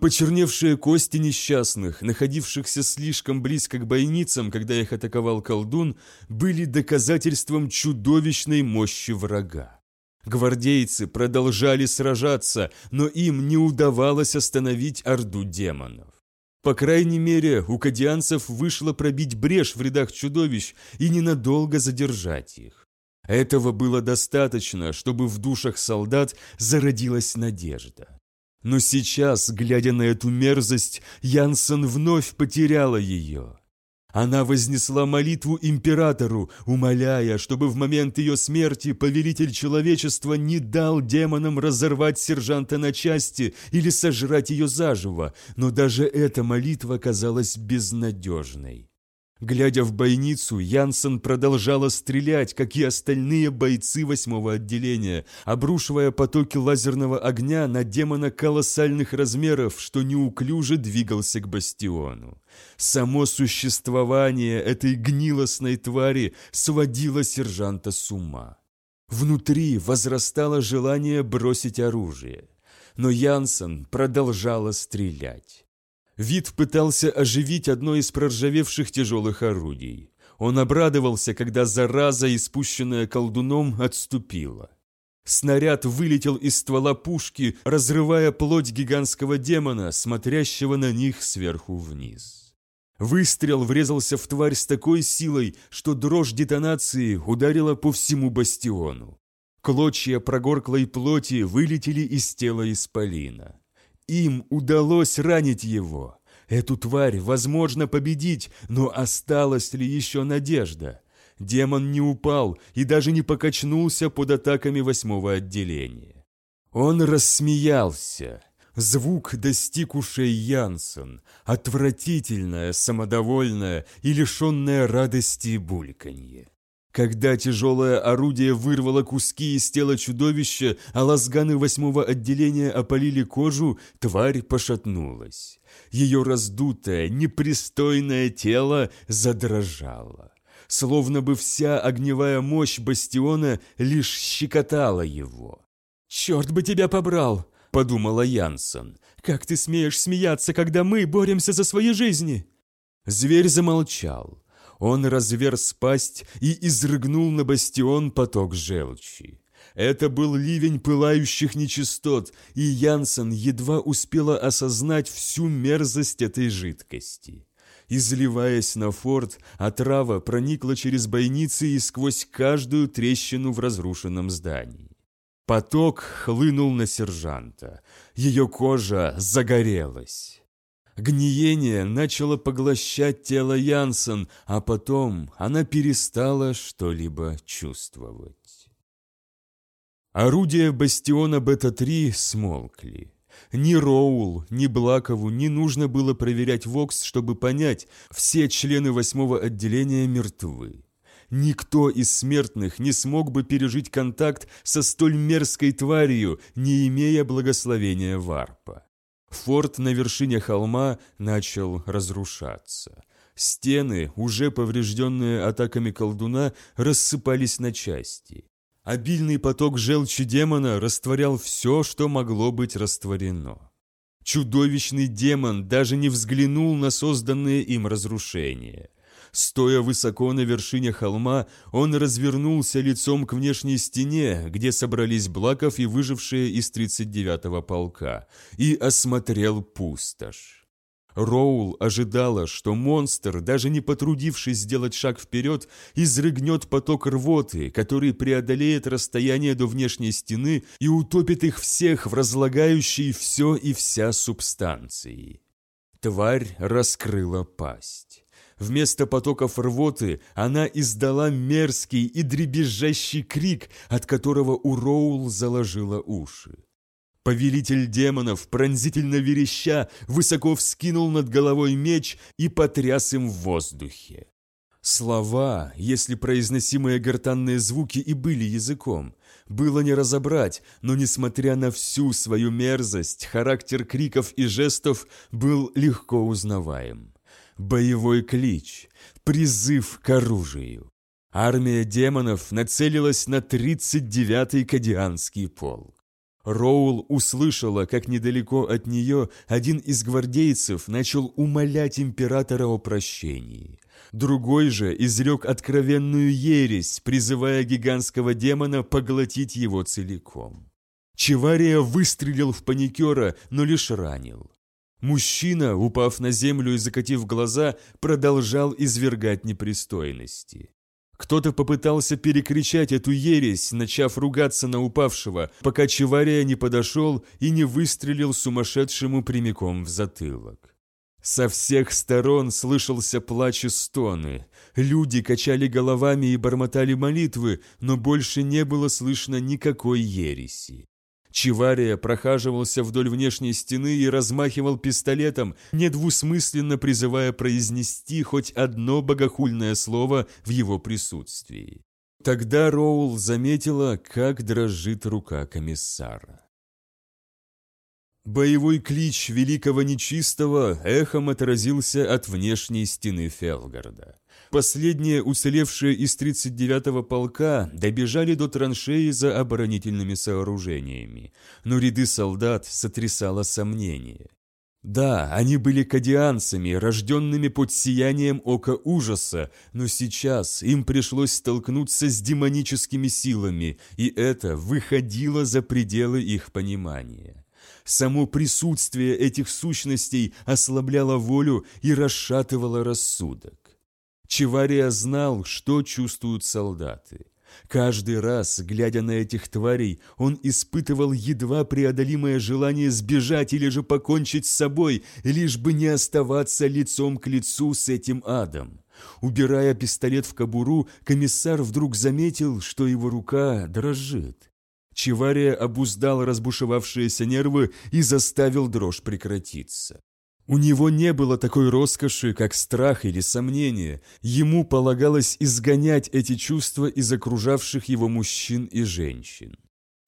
Почерневшие кости несчастных, находившихся слишком близко к бойницам, когда их атаковал колдун, были доказательством чудовищной мощи врага. Гвардейцы продолжали сражаться, но им не удавалось остановить орду демонов. По крайней мере, у кадианцев вышло пробить брешь в рядах чудовищ и ненадолго задержать их. Этого было достаточно, чтобы в душах солдат зародилась надежда. Но сейчас, глядя на эту мерзость, Янсен вновь потеряла ее. Она вознесла молитву императору, умоляя, чтобы в момент ее смерти повелитель человечества не дал демонам разорвать сержанта на части или сожрать ее заживо, но даже эта молитва казалась безнадежной. Глядя в бойницу, Янсен продолжала стрелять, как и остальные бойцы восьмого отделения, обрушивая потоки лазерного огня на демона колоссальных размеров, что неуклюже двигался к бастиону. Само существование этой гнилостной твари сводило сержанта с ума. Внутри возрастало желание бросить оружие. Но Янсен продолжала стрелять. Вид пытался оживить одно из проржавевших тяжелых орудий. Он обрадовался, когда зараза, испущенная колдуном, отступила. Снаряд вылетел из ствола пушки, разрывая плоть гигантского демона, смотрящего на них сверху вниз. Выстрел врезался в тварь с такой силой, что дрожь детонации ударила по всему бастиону. Клочья прогорклой плоти вылетели из тела исполина. Им удалось ранить его. Эту тварь возможно победить, но осталась ли еще надежда? Демон не упал и даже не покачнулся под атаками восьмого отделения. Он рассмеялся. Звук достиг ушей Янсен, отвратительное, самодовольное и лишенное радости бульканье. Когда тяжелое орудие вырвало куски из тела чудовища, а лазганы восьмого отделения опалили кожу, тварь пошатнулась. Ее раздутое, непристойное тело задрожало. Словно бы вся огневая мощь бастиона лишь щекотала его. «Черт бы тебя побрал!» – подумала Янсен. «Как ты смеешь смеяться, когда мы боремся за свои жизни?» Зверь замолчал. Он разверз пасть и изрыгнул на бастион поток желчи. Это был ливень пылающих нечистот, и Янсен едва успела осознать всю мерзость этой жидкости. Изливаясь на форт, отрава проникла через бойницы и сквозь каждую трещину в разрушенном здании. Поток хлынул на сержанта. Ее кожа загорелась. Гниение начало поглощать тело Янсен, а потом она перестала что-либо чувствовать. Орудия бастиона Бета-3 смолкли. Ни Роул, ни Блакову не нужно было проверять Вокс, чтобы понять, все члены восьмого отделения мертвы. Никто из смертных не смог бы пережить контакт со столь мерзкой тварью, не имея благословения Варпа. Форт на вершине холма начал разрушаться. Стены, уже поврежденные атаками колдуна, рассыпались на части. Обильный поток желчи демона растворял все, что могло быть растворено. Чудовищный демон даже не взглянул на созданные им разрушения. Стоя высоко на вершине холма, он развернулся лицом к внешней стене, где собрались Блаков и выжившие из 39-го полка, и осмотрел пустошь. Роул ожидала, что монстр, даже не потрудившись сделать шаг вперед, изрыгнет поток рвоты, который преодолеет расстояние до внешней стены и утопит их всех в разлагающей все и вся субстанции. Тварь раскрыла пасть. Вместо потоков рвоты она издала мерзкий и дребезжащий крик, от которого у Роул заложила уши. Повелитель демонов, пронзительно вереща, высоко вскинул над головой меч и потряс им в воздухе. Слова, если произносимые гортанные звуки и были языком, было не разобрать, но, несмотря на всю свою мерзость, характер криков и жестов был легко узнаваем. Боевой клич, призыв к оружию. Армия демонов нацелилась на 39-й Кадианский полк. Роул услышала, как недалеко от нее один из гвардейцев начал умолять императора о прощении. Другой же изрек откровенную ересь, призывая гигантского демона поглотить его целиком. Чевария выстрелил в паникера, но лишь ранил. Мужчина, упав на землю и закатив глаза, продолжал извергать непристойности. Кто-то попытался перекричать эту ересь, начав ругаться на упавшего, пока Чевария не подошел и не выстрелил сумасшедшему прямиком в затылок. Со всех сторон слышался плач и стоны. Люди качали головами и бормотали молитвы, но больше не было слышно никакой ереси. Чивария прохаживался вдоль внешней стены и размахивал пистолетом, недвусмысленно призывая произнести хоть одно богохульное слово в его присутствии. Тогда Роул заметила, как дрожит рука комиссара. Боевой клич Великого Нечистого эхом отразился от внешней стены Фелгарда. Последние уцелевшие из 39-го полка добежали до траншеи за оборонительными сооружениями, но ряды солдат сотрясало сомнение. Да, они были кадианцами, рожденными под сиянием ока ужаса, но сейчас им пришлось столкнуться с демоническими силами, и это выходило за пределы их понимания. Само присутствие этих сущностей ослабляло волю и расшатывало рассудок. Чевария знал, что чувствуют солдаты. Каждый раз, глядя на этих тварей, он испытывал едва преодолимое желание сбежать или же покончить с собой, лишь бы не оставаться лицом к лицу с этим адом. Убирая пистолет в кобуру, комиссар вдруг заметил, что его рука дрожит. Чевария обуздал разбушевавшиеся нервы и заставил дрожь прекратиться. У него не было такой роскоши, как страх или сомнение. Ему полагалось изгонять эти чувства из окружавших его мужчин и женщин.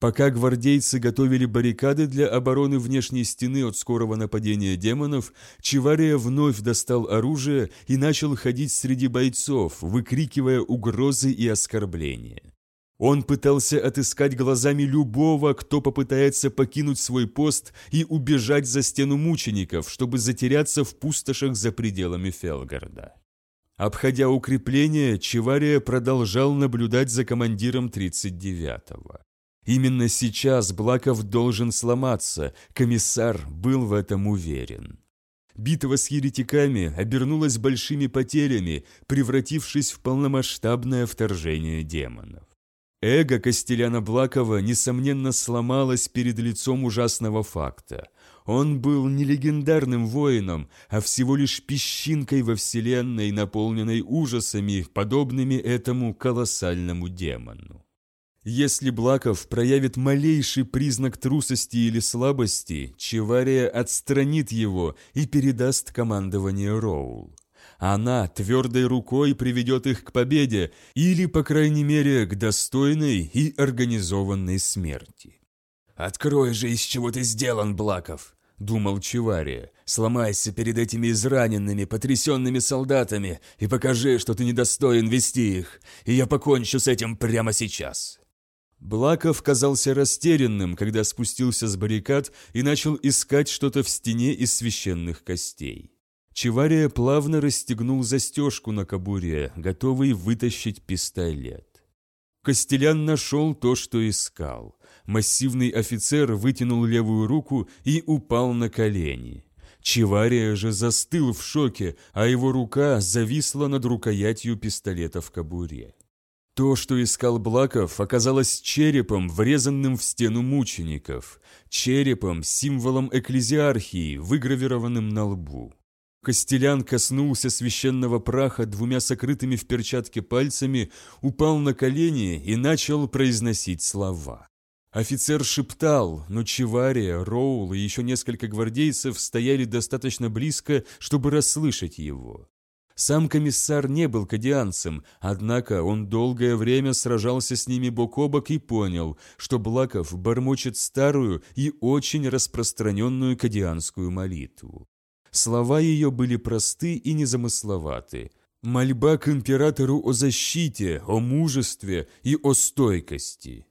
Пока гвардейцы готовили баррикады для обороны внешней стены от скорого нападения демонов, Чивария вновь достал оружие и начал ходить среди бойцов, выкрикивая угрозы и оскорбления. Он пытался отыскать глазами любого, кто попытается покинуть свой пост и убежать за стену мучеников, чтобы затеряться в пустошах за пределами Фелгарда. Обходя укрепление, Чевария продолжал наблюдать за командиром 39-го. Именно сейчас Блаков должен сломаться, комиссар был в этом уверен. Битва с еретиками обернулась большими потерями, превратившись в полномасштабное вторжение демонов. Эго Костеляна Блакова, несомненно, сломалось перед лицом ужасного факта. Он был не легендарным воином, а всего лишь песчинкой во вселенной, наполненной ужасами, подобными этому колоссальному демону. Если Блаков проявит малейший признак трусости или слабости, Чевария отстранит его и передаст командование Роул. Она твердой рукой приведет их к победе или, по крайней мере, к достойной и организованной смерти. «Открой же, из чего ты сделан, Блаков!» — думал Чевария. «Сломайся перед этими израненными, потрясенными солдатами и покажи, что ты недостоин вести их, и я покончу с этим прямо сейчас!» Блаков казался растерянным, когда спустился с баррикад и начал искать что-то в стене из священных костей. Чевария плавно расстегнул застежку на кобуре, готовый вытащить пистолет. Костелян нашел то, что искал. Массивный офицер вытянул левую руку и упал на колени. Чевария же застыл в шоке, а его рука зависла над рукоятью пистолета в кобуре. То, что искал Блаков, оказалось черепом, врезанным в стену мучеников, черепом, символом экклезиархии, выгравированным на лбу. Костелян коснулся священного праха двумя сокрытыми в перчатке пальцами, упал на колени и начал произносить слова. Офицер шептал, но Чевария, Роул и еще несколько гвардейцев стояли достаточно близко, чтобы расслышать его. Сам комиссар не был кадианцем, однако он долгое время сражался с ними бок о бок и понял, что Блаков бормочет старую и очень распространенную кадианскую молитву. Слова ее были просты и незамысловаты. Мольба к императору о защите, о мужестве и о стойкости.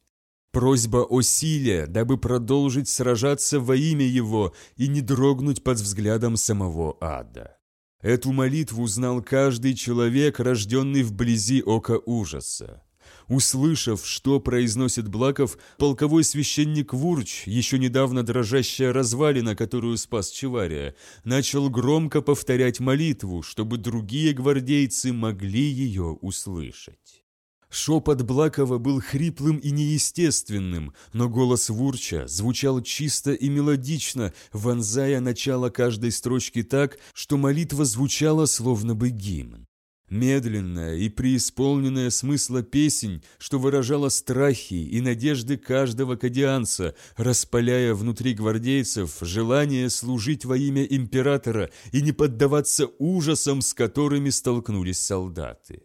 Просьба о силе, дабы продолжить сражаться во имя его и не дрогнуть под взглядом самого ада. Эту молитву знал каждый человек, рожденный вблизи ока ужаса. Услышав, что произносит Блаков, полковой священник Вурч, еще недавно дрожащая развалина, которую спас Чевария, начал громко повторять молитву, чтобы другие гвардейцы могли ее услышать. Шепот Блакова был хриплым и неестественным, но голос Вурча звучал чисто и мелодично, вонзая начало каждой строчки так, что молитва звучала словно бы гимн. Медленная и преисполненная смысла песень, что выражала страхи и надежды каждого кадианца, распаляя внутри гвардейцев желание служить во имя императора и не поддаваться ужасам, с которыми столкнулись солдаты.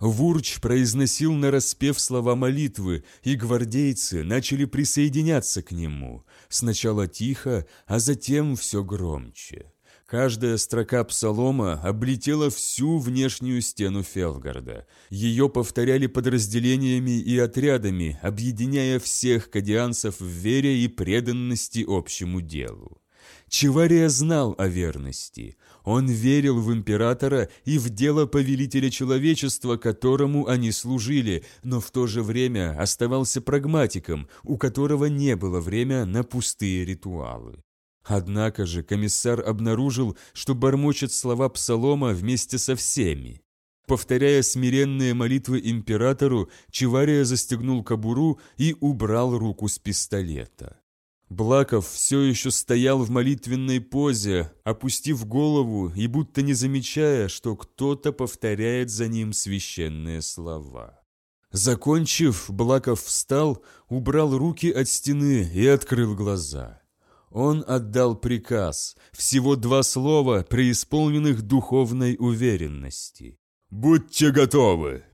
Вурч произносил нараспев слова молитвы, и гвардейцы начали присоединяться к нему, сначала тихо, а затем все громче. Каждая строка псалома облетела всю внешнюю стену Фелгарда. Ее повторяли подразделениями и отрядами, объединяя всех кадианцев в вере и преданности общему делу. Чевария знал о верности. Он верил в императора и в дело повелителя человечества, которому они служили, но в то же время оставался прагматиком, у которого не было время на пустые ритуалы. Однако же комиссар обнаружил, что бормочет слова псалома вместе со всеми. Повторяя смиренные молитвы императору, Чевария застегнул кобуру и убрал руку с пистолета. Блаков все еще стоял в молитвенной позе, опустив голову и будто не замечая, что кто-то повторяет за ним священные слова. Закончив, Блаков встал, убрал руки от стены и открыл глаза. Он отдал приказ, всего два слова, преисполненных духовной уверенности. «Будьте готовы!»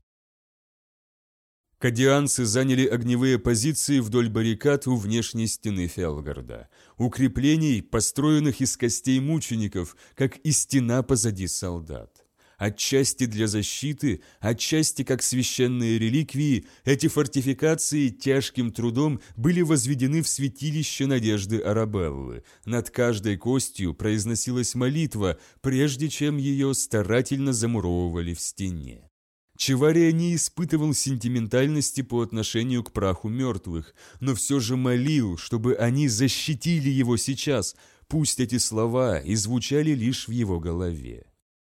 Кадианцы заняли огневые позиции вдоль баррикад у внешней стены Фелгарда, укреплений, построенных из костей мучеников, как и стена позади солдат. Отчасти для защиты, отчасти как священные реликвии, эти фортификации тяжким трудом были возведены в святилище надежды Арабеллы. Над каждой костью произносилась молитва, прежде чем ее старательно замуровывали в стене. Чевария не испытывал сентиментальности по отношению к праху мертвых, но все же молил, чтобы они защитили его сейчас, пусть эти слова и звучали лишь в его голове.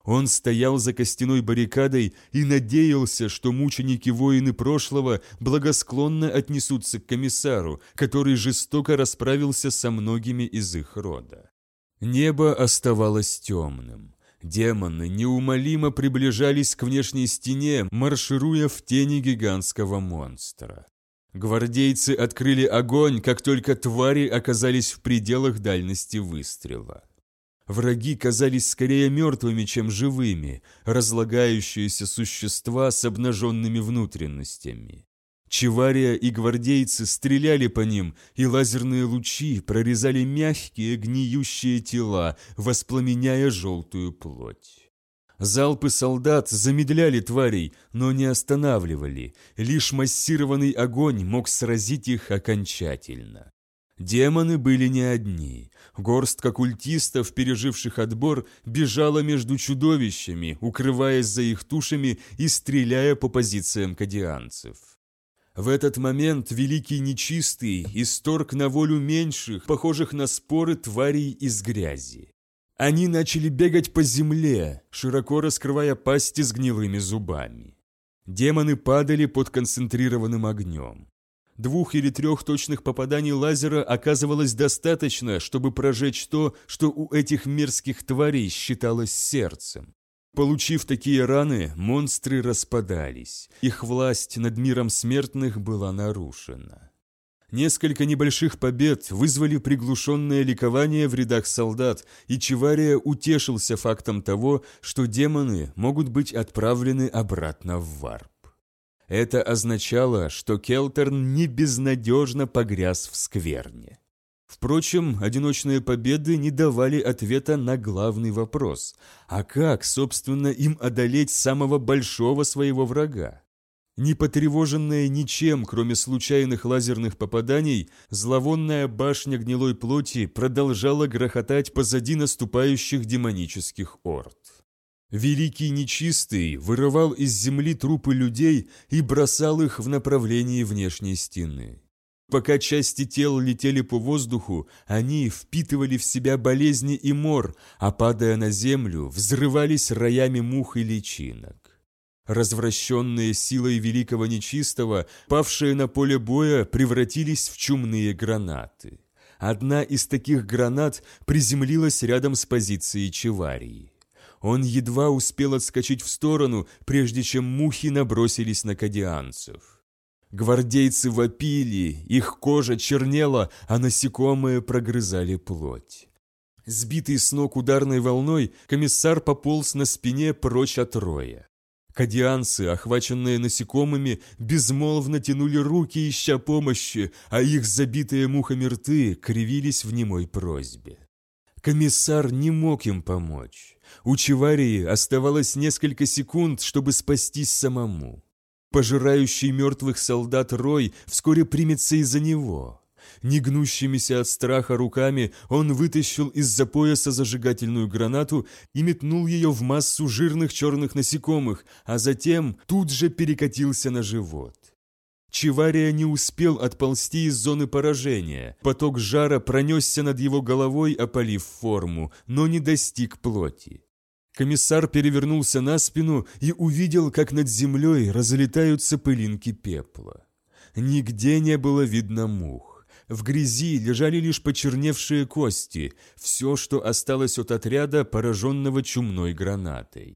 Он стоял за костяной баррикадой и надеялся, что мученики-воины прошлого благосклонно отнесутся к комиссару, который жестоко расправился со многими из их рода. Небо оставалось темным. Демоны неумолимо приближались к внешней стене, маршируя в тени гигантского монстра. Гвардейцы открыли огонь, как только твари оказались в пределах дальности выстрела. Враги казались скорее мертвыми, чем живыми, разлагающиеся существа с обнаженными внутренностями. Чевария и гвардейцы стреляли по ним, и лазерные лучи прорезали мягкие гниющие тела, воспламеняя желтую плоть. Залпы солдат замедляли тварей, но не останавливали, лишь массированный огонь мог сразить их окончательно. Демоны были не одни. Горстка культистов, переживших отбор, бежала между чудовищами, укрываясь за их тушами и стреляя по позициям кадианцев. В этот момент Великий Нечистый исторг на волю меньших, похожих на споры тварей из грязи. Они начали бегать по земле, широко раскрывая пасти с гнилыми зубами. Демоны падали под концентрированным огнем. Двух или трех точных попаданий лазера оказывалось достаточно, чтобы прожечь то, что у этих мерзких тварей считалось сердцем. Получив такие раны, монстры распадались. Их власть над миром смертных была нарушена. Несколько небольших побед вызвали приглушенное ликование в рядах солдат, и Чевария утешился фактом того, что демоны могут быть отправлены обратно в варп. Это означало, что Келтерн не безнадежно погряз в скверне. Впрочем, одиночные победы не давали ответа на главный вопрос. А как, собственно, им одолеть самого большого своего врага? Не потревоженная ничем, кроме случайных лазерных попаданий, зловонная башня гнилой плоти продолжала грохотать позади наступающих демонических орд. Великий Нечистый вырывал из земли трупы людей и бросал их в направлении внешней стены. Пока части тел летели по воздуху, они впитывали в себя болезни и мор, а падая на землю, взрывались роями мух и личинок. Развращенные силой великого нечистого, павшие на поле боя, превратились в чумные гранаты. Одна из таких гранат приземлилась рядом с позицией Чеварии. Он едва успел отскочить в сторону, прежде чем мухи набросились на кадианцев. Гвардейцы вопили, их кожа чернела, а насекомые прогрызали плоть. Сбитый с ног ударной волной, комиссар пополз на спине прочь от роя. Кадианцы, охваченные насекомыми, безмолвно тянули руки, ища помощи, а их забитые мухами рты кривились в немой просьбе. Комиссар не мог им помочь. У Чеварии оставалось несколько секунд, чтобы спастись самому. Пожирающий мертвых солдат Рой вскоре примется из-за него. Негнущимися от страха руками он вытащил из-за пояса зажигательную гранату и метнул ее в массу жирных черных насекомых, а затем тут же перекатился на живот. Чевария не успел отползти из зоны поражения. Поток жара пронесся над его головой, опалив форму, но не достиг плоти. Комиссар перевернулся на спину и увидел, как над землей разлетаются пылинки пепла. Нигде не было видно мух. В грязи лежали лишь почерневшие кости, все, что осталось от отряда, пораженного чумной гранатой.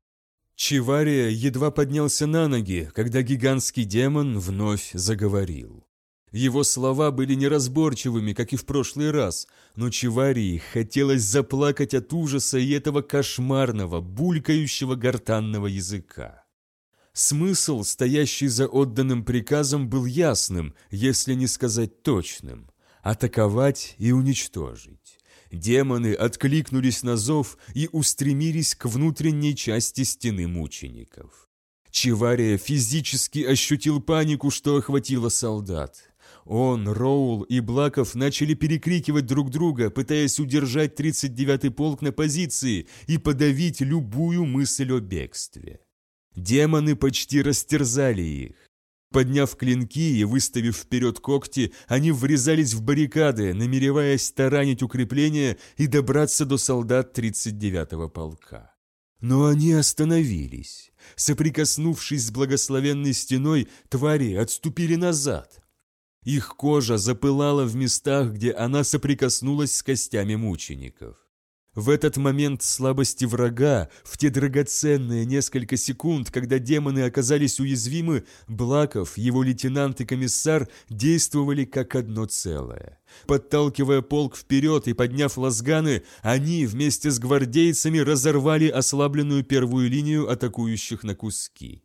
Чивария едва поднялся на ноги, когда гигантский демон вновь заговорил. Его слова были неразборчивыми, как и в прошлый раз, но Чеварии хотелось заплакать от ужаса и этого кошмарного, булькающего гортанного языка. Смысл, стоящий за отданным приказом, был ясным, если не сказать точным – атаковать и уничтожить. Демоны откликнулись на зов и устремились к внутренней части стены мучеников. Чевария физически ощутил панику, что охватило солдат. Он, Роул и Блаков начали перекрикивать друг друга, пытаясь удержать 39-й полк на позиции и подавить любую мысль о бегстве. Демоны почти растерзали их. Подняв клинки и выставив вперед когти, они врезались в баррикады, намереваясь таранить укрепления и добраться до солдат 39-го полка. Но они остановились. Соприкоснувшись с благословенной стеной, твари отступили назад. Их кожа запылала в местах, где она соприкоснулась с костями мучеников. В этот момент слабости врага, в те драгоценные несколько секунд, когда демоны оказались уязвимы, Блаков, его лейтенант и комиссар действовали как одно целое. Подталкивая полк вперед и подняв лазганы, они вместе с гвардейцами разорвали ослабленную первую линию атакующих на куски.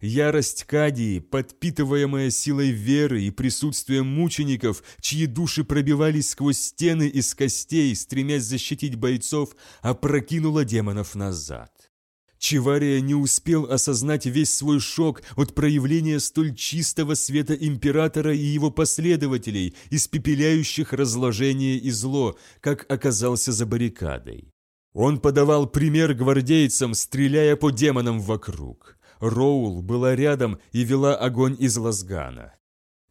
Ярость Кадии, подпитываемая силой веры и присутствием мучеников, чьи души пробивались сквозь стены из костей, стремясь защитить бойцов, опрокинула демонов назад. Чевария не успел осознать весь свой шок от проявления столь чистого света императора и его последователей, испепеляющих разложение и зло, как оказался за баррикадой. Он подавал пример гвардейцам, стреляя по демонам вокруг. Роул была рядом и вела огонь из лазгана.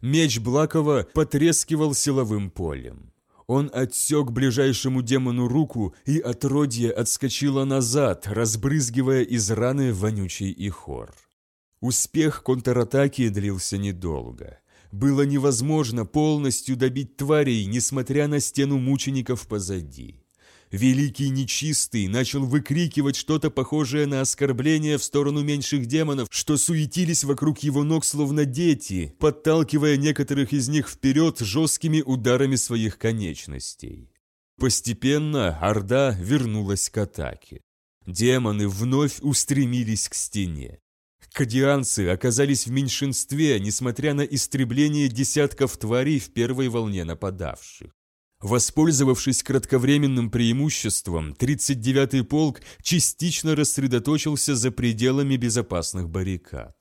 Меч Блакова потрескивал силовым полем. Он отсек ближайшему демону руку, и отродье отскочило назад, разбрызгивая из раны вонючий ихор. Успех контратаки длился недолго. Было невозможно полностью добить тварей, несмотря на стену мучеников позади. Великий Нечистый начал выкрикивать что-то похожее на оскорбление в сторону меньших демонов, что суетились вокруг его ног словно дети, подталкивая некоторых из них вперед жесткими ударами своих конечностей. Постепенно Орда вернулась к атаке. Демоны вновь устремились к стене. Кадианцы оказались в меньшинстве, несмотря на истребление десятков тварей в первой волне нападавших. Воспользовавшись кратковременным преимуществом, 39-й полк частично рассредоточился за пределами безопасных баррикад.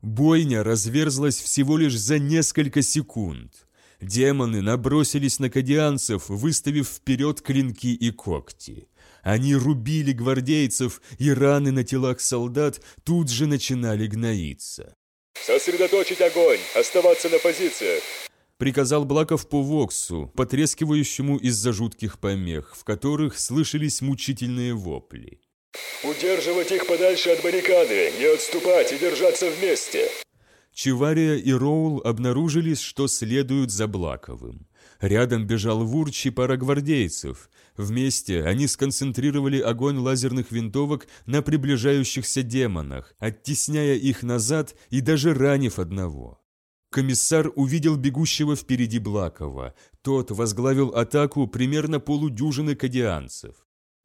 Бойня разверзлась всего лишь за несколько секунд. Демоны набросились на кадианцев, выставив вперед клинки и когти. Они рубили гвардейцев, и раны на телах солдат тут же начинали гноиться. «Сосредоточить огонь! Оставаться на позициях!» Приказал Блаков по Воксу, потрескивающему из-за жутких помех, в которых слышались мучительные вопли. «Удерживать их подальше от баррикады, не отступать и держаться вместе!» Чевария и Роул обнаружились, что следуют за Блаковым. Рядом бежал Вурч и пара гвардейцев. Вместе они сконцентрировали огонь лазерных винтовок на приближающихся демонах, оттесняя их назад и даже ранив одного. Комиссар увидел бегущего впереди Блакова. Тот возглавил атаку примерно полудюжины кадианцев.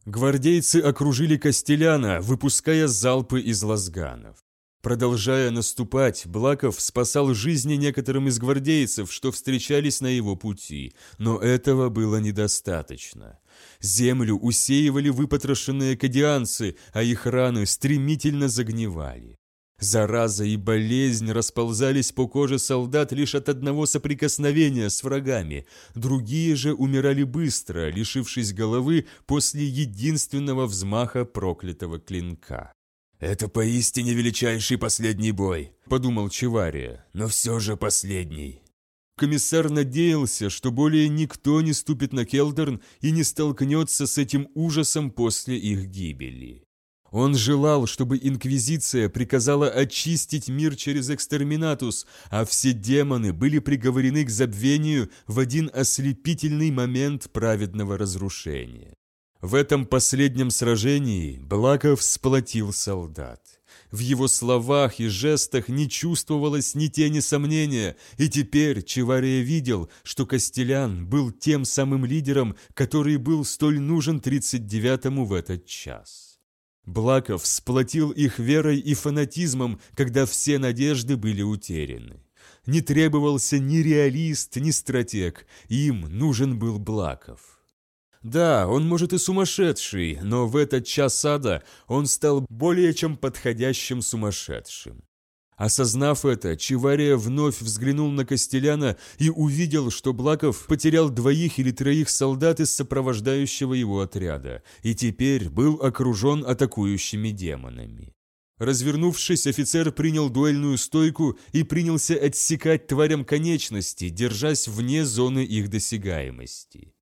Гвардейцы окружили Костеляна, выпуская залпы из лазганов. Продолжая наступать, Блаков спасал жизни некоторым из гвардейцев, что встречались на его пути, но этого было недостаточно. Землю усеивали выпотрошенные кадианцы, а их раны стремительно загнивали. Зараза и болезнь расползались по коже солдат лишь от одного соприкосновения с врагами, другие же умирали быстро, лишившись головы после единственного взмаха проклятого клинка. «Это поистине величайший последний бой», — подумал Чевария, — «но все же последний». Комиссар надеялся, что более никто не ступит на Келдерн и не столкнется с этим ужасом после их гибели. Он желал, чтобы Инквизиция приказала очистить мир через экстерминатус, а все демоны были приговорены к забвению в один ослепительный момент праведного разрушения. В этом последнем сражении Блаков сплотил солдат. В его словах и жестах не чувствовалось ни тени сомнения, и теперь Чевария видел, что Костелян был тем самым лидером, который был столь нужен 39-му в этот час. Блаков сплотил их верой и фанатизмом, когда все надежды были утеряны. Не требовался ни реалист, ни стратег, им нужен был Блаков. Да, он может и сумасшедший, но в этот час ада он стал более чем подходящим сумасшедшим. Осознав это, Чевария вновь взглянул на Костеляна и увидел, что Блаков потерял двоих или троих солдат из сопровождающего его отряда и теперь был окружен атакующими демонами. Развернувшись, офицер принял дуэльную стойку и принялся отсекать тварям конечности, держась вне зоны их досягаемости.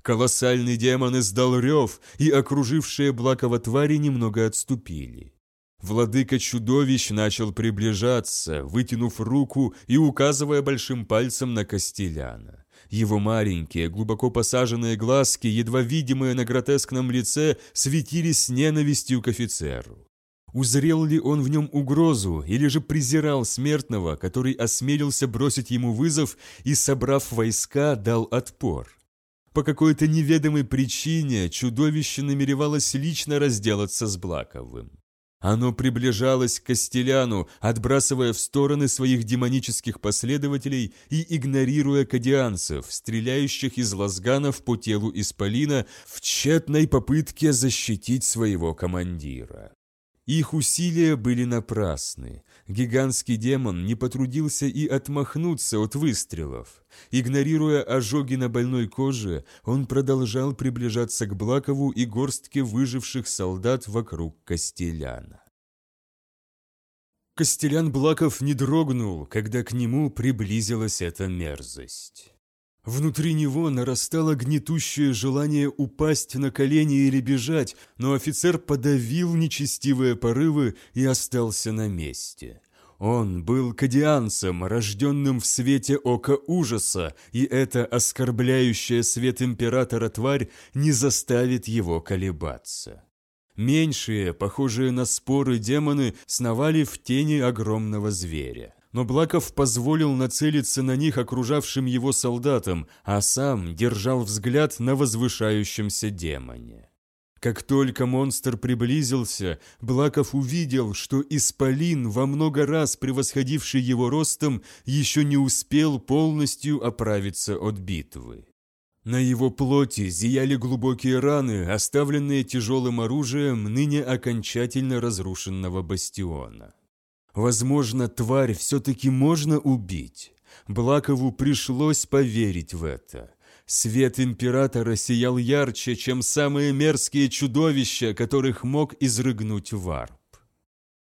Колоссальный демон издал рев, и окружившие Блакова твари немного отступили. Владыка чудовищ начал приближаться, вытянув руку и указывая большим пальцем на Костеляна. Его маленькие, глубоко посаженные глазки, едва видимые на гротескном лице, светились ненавистью к офицеру. Узрел ли он в нем угрозу, или же презирал смертного, который осмелился бросить ему вызов и, собрав войска, дал отпор? По какой-то неведомой причине чудовище намеревалось лично разделаться с Блаковым. Оно приближалось к Костеляну, отбрасывая в стороны своих демонических последователей и игнорируя кадианцев, стреляющих из лазганов по телу Исполина в тщетной попытке защитить своего командира. Их усилия были напрасны. Гигантский демон не потрудился и отмахнуться от выстрелов. Игнорируя ожоги на больной коже, он продолжал приближаться к Блакову и горстке выживших солдат вокруг Костеляна. Костелян Блаков не дрогнул, когда к нему приблизилась эта мерзость. Внутри него нарастало гнетущее желание упасть на колени или бежать, но офицер подавил нечестивые порывы и остался на месте. Он был кадианцем, рожденным в свете ока ужаса, и эта оскорбляющая свет императора тварь не заставит его колебаться. Меньшие, похожие на споры демоны, сновали в тени огромного зверя но Блаков позволил нацелиться на них окружавшим его солдатам, а сам держал взгляд на возвышающемся демоне. Как только монстр приблизился, Блаков увидел, что Исполин, во много раз превосходивший его ростом, еще не успел полностью оправиться от битвы. На его плоти зияли глубокие раны, оставленные тяжелым оружием ныне окончательно разрушенного бастиона. Возможно, тварь все-таки можно убить. Блакову пришлось поверить в это. Свет императора сиял ярче, чем самые мерзкие чудовища, которых мог изрыгнуть варп.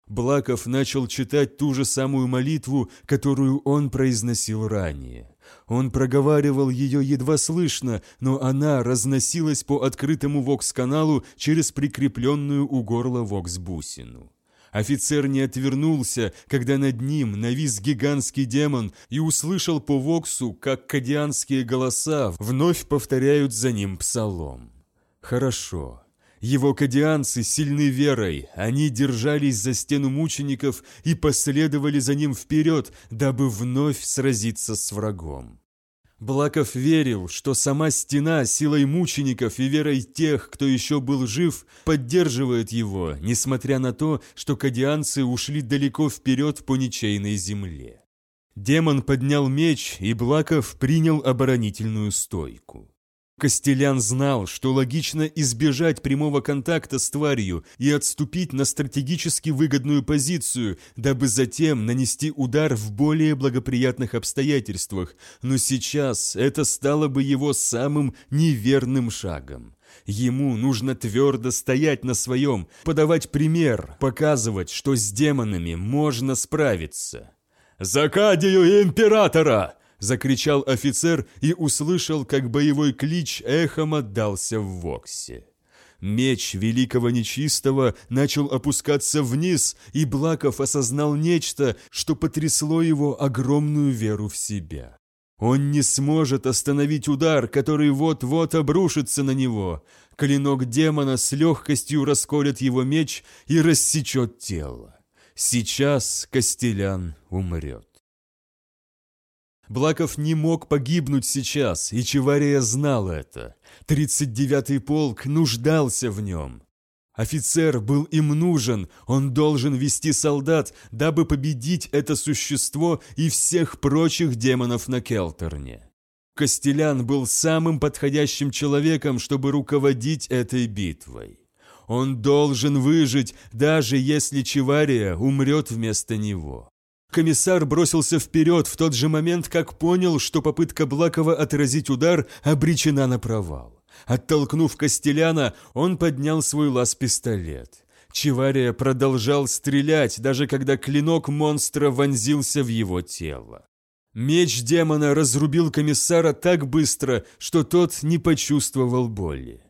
Блаков начал читать ту же самую молитву, которую он произносил ранее. Он проговаривал ее едва слышно, но она разносилась по открытому вокс-каналу через прикрепленную у горла вокс-бусину. Офицер не отвернулся, когда над ним навис гигантский демон и услышал по воксу, как кадианские голоса вновь повторяют за ним псалом. Хорошо. Его кадианцы сильны верой, они держались за стену мучеников и последовали за ним вперед, дабы вновь сразиться с врагом. Блаков верил, что сама стена силой мучеников и верой тех, кто еще был жив, поддерживает его, несмотря на то, что кадианцы ушли далеко вперед по ничейной земле. Демон поднял меч, и Блаков принял оборонительную стойку. Костелян знал, что логично избежать прямого контакта с тварью и отступить на стратегически выгодную позицию, дабы затем нанести удар в более благоприятных обстоятельствах, но сейчас это стало бы его самым неверным шагом. Ему нужно твердо стоять на своем, подавать пример, показывать, что с демонами можно справиться. «Закадию императора!» Закричал офицер и услышал, как боевой клич эхом отдался в воксе. Меч великого нечистого начал опускаться вниз, и Блаков осознал нечто, что потрясло его огромную веру в себя. Он не сможет остановить удар, который вот-вот обрушится на него. Клинок демона с легкостью расколет его меч и рассечет тело. Сейчас Костелян умрет. Блаков не мог погибнуть сейчас, и Чевария знал это. Тридцать девятый полк нуждался в нем. Офицер был им нужен, он должен вести солдат, дабы победить это существо и всех прочих демонов на Келтерне. Костелян был самым подходящим человеком, чтобы руководить этой битвой. Он должен выжить, даже если Чевария умрет вместо него. Комиссар бросился вперед в тот же момент, как понял, что попытка Блакова отразить удар обречена на провал. Оттолкнув Костеляна, он поднял свой лаз-пистолет. Чевария продолжал стрелять, даже когда клинок монстра вонзился в его тело. Меч демона разрубил комиссара так быстро, что тот не почувствовал боли.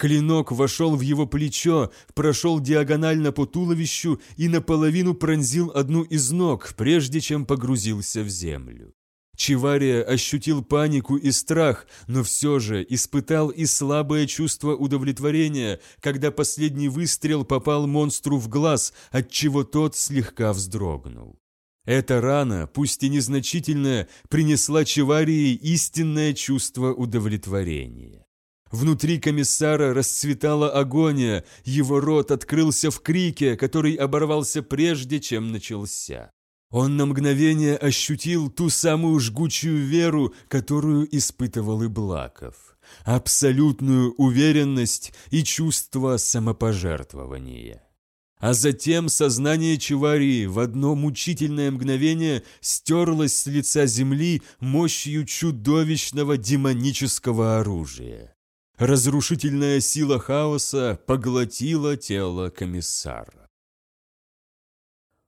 Клинок вошел в его плечо, прошел диагонально по туловищу и наполовину пронзил одну из ног, прежде чем погрузился в землю. Чевария ощутил панику и страх, но все же испытал и слабое чувство удовлетворения, когда последний выстрел попал монстру в глаз, отчего тот слегка вздрогнул. Эта рана, пусть и незначительная, принесла Чеварии истинное чувство удовлетворения. Внутри комиссара расцветала агония, его рот открылся в крике, который оборвался прежде, чем начался. Он на мгновение ощутил ту самую жгучую веру, которую испытывал и Блаков. Абсолютную уверенность и чувство самопожертвования. А затем сознание Чеварии в одно мучительное мгновение стерлось с лица земли мощью чудовищного демонического оружия. Разрушительная сила хаоса поглотила тело комиссара.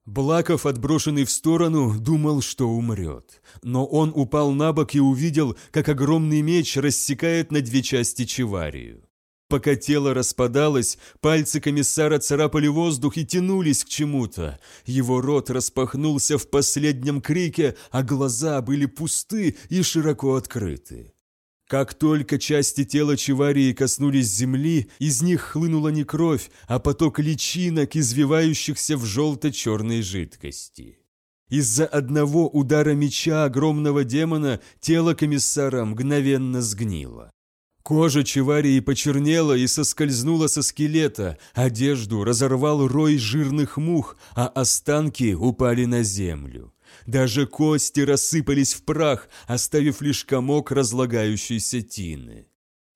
Блаков, отброшенный в сторону, думал, что умрет. Но он упал на бок и увидел, как огромный меч рассекает на две части Чеварию. Пока тело распадалось, пальцы комиссара царапали воздух и тянулись к чему-то. Его рот распахнулся в последнем крике, а глаза были пусты и широко открыты. Как только части тела Чеварии коснулись земли, из них хлынула не кровь, а поток личинок, извивающихся в желто-черной жидкости. Из-за одного удара меча огромного демона тело комиссара мгновенно сгнило. Кожа Чеварии почернела и соскользнула со скелета, одежду разорвал рой жирных мух, а останки упали на землю. Даже кости рассыпались в прах, оставив лишь комок разлагающейся тины.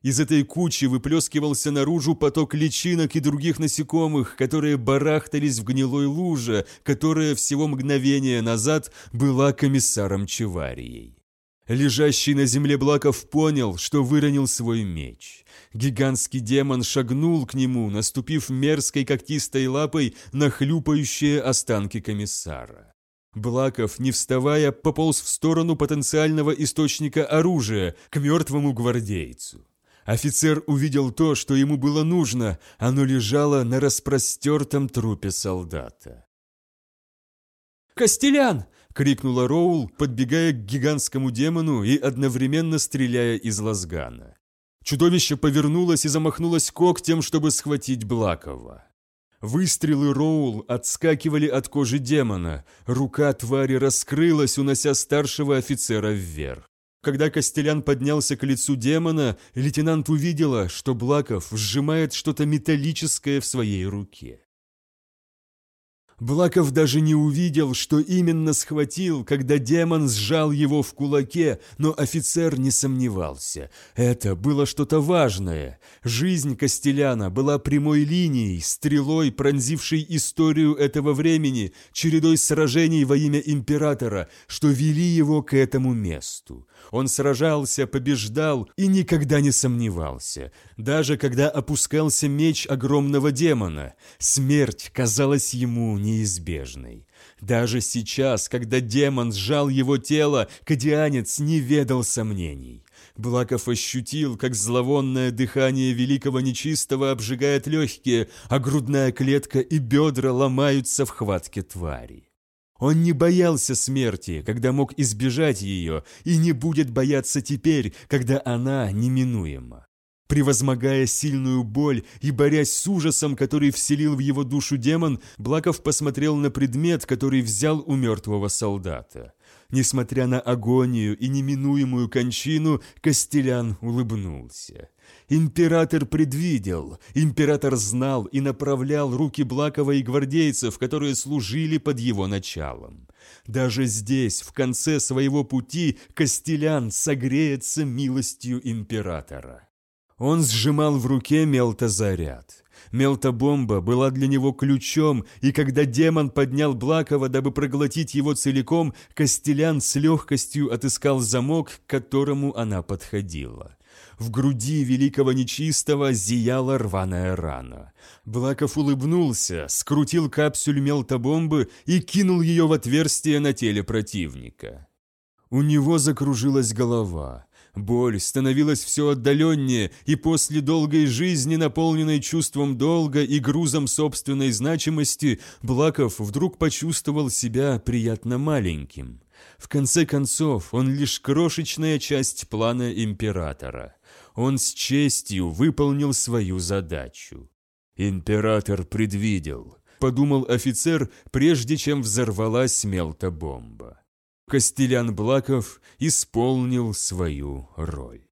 Из этой кучи выплескивался наружу поток личинок и других насекомых, которые барахтались в гнилой луже, которая всего мгновение назад была комиссаром Чеварией. Лежащий на земле Блаков понял, что выронил свой меч. Гигантский демон шагнул к нему, наступив мерзкой когтистой лапой на хлюпающие останки комиссара. Блаков, не вставая, пополз в сторону потенциального источника оружия, к мертвому гвардейцу. Офицер увидел то, что ему было нужно, оно лежало на распростертом трупе солдата. «Костелян!» — крикнула Роул, подбегая к гигантскому демону и одновременно стреляя из лазгана. Чудовище повернулось и замахнулось когтем, чтобы схватить Блакова. Выстрелы Роул отскакивали от кожи демона, рука твари раскрылась, унося старшего офицера вверх. Когда Костелян поднялся к лицу демона, лейтенант увидела, что Блаков сжимает что-то металлическое в своей руке. Блаков даже не увидел, что именно схватил, когда демон сжал его в кулаке, но офицер не сомневался. Это было что-то важное. Жизнь Костеляна была прямой линией, стрелой, пронзившей историю этого времени, чередой сражений во имя императора, что вели его к этому месту. Он сражался, побеждал и никогда не сомневался. Даже когда опускался меч огромного демона, смерть казалась ему неизбежной. Даже сейчас, когда демон сжал его тело, Кадианец не ведал сомнений. Блаков ощутил, как зловонное дыхание великого нечистого обжигает легкие, а грудная клетка и бедра ломаются в хватке твари. Он не боялся смерти, когда мог избежать ее, и не будет бояться теперь, когда она неминуема. Превозмогая сильную боль и борясь с ужасом, который вселил в его душу демон, Блаков посмотрел на предмет, который взял у мертвого солдата. Несмотря на агонию и неминуемую кончину, Костелян улыбнулся. Император предвидел, император знал и направлял руки Блакова и гвардейцев, которые служили под его началом. Даже здесь, в конце своего пути, Костелян согреется милостью императора. Он сжимал в руке мелтозаряд. Мелтобомба была для него ключом, и когда демон поднял Блакова, дабы проглотить его целиком, Костелян с легкостью отыскал замок, к которому она подходила. В груди великого нечистого зияла рваная рана. Блаков улыбнулся, скрутил капсюль мелтобомбы и кинул ее в отверстие на теле противника. У него закружилась голова. Боль становилась все отдаленнее, и после долгой жизни, наполненной чувством долга и грузом собственной значимости, Блаков вдруг почувствовал себя приятно маленьким. В конце концов, он лишь крошечная часть плана императора. Он с честью выполнил свою задачу. «Император предвидел», — подумал офицер, прежде чем взорвалась мелтобомба. Костелян Блаков исполнил свою роль.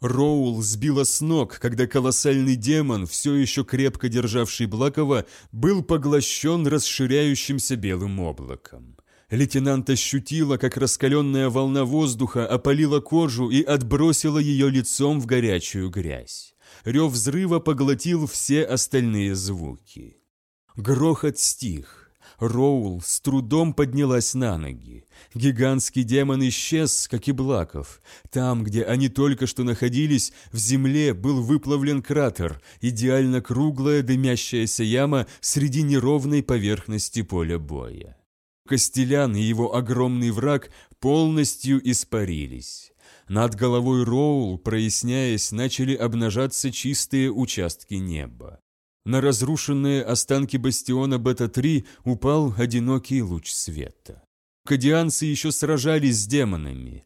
Роул сбила с ног, когда колоссальный демон, все еще крепко державший Блакова, был поглощен расширяющимся белым облаком. Лейтенант ощутила, как раскаленная волна воздуха опалила кожу и отбросила ее лицом в горячую грязь. Рев взрыва поглотил все остальные звуки. Грохот стих. Роул с трудом поднялась на ноги. Гигантский демон исчез, как и Блаков. Там, где они только что находились, в земле был выплавлен кратер, идеально круглая дымящаяся яма среди неровной поверхности поля боя. Костелян и его огромный враг полностью испарились. Над головой Роул, проясняясь, начали обнажаться чистые участки неба. На разрушенные останки бастиона Бета-3 упал одинокий луч света. Кадианцы еще сражались с демонами.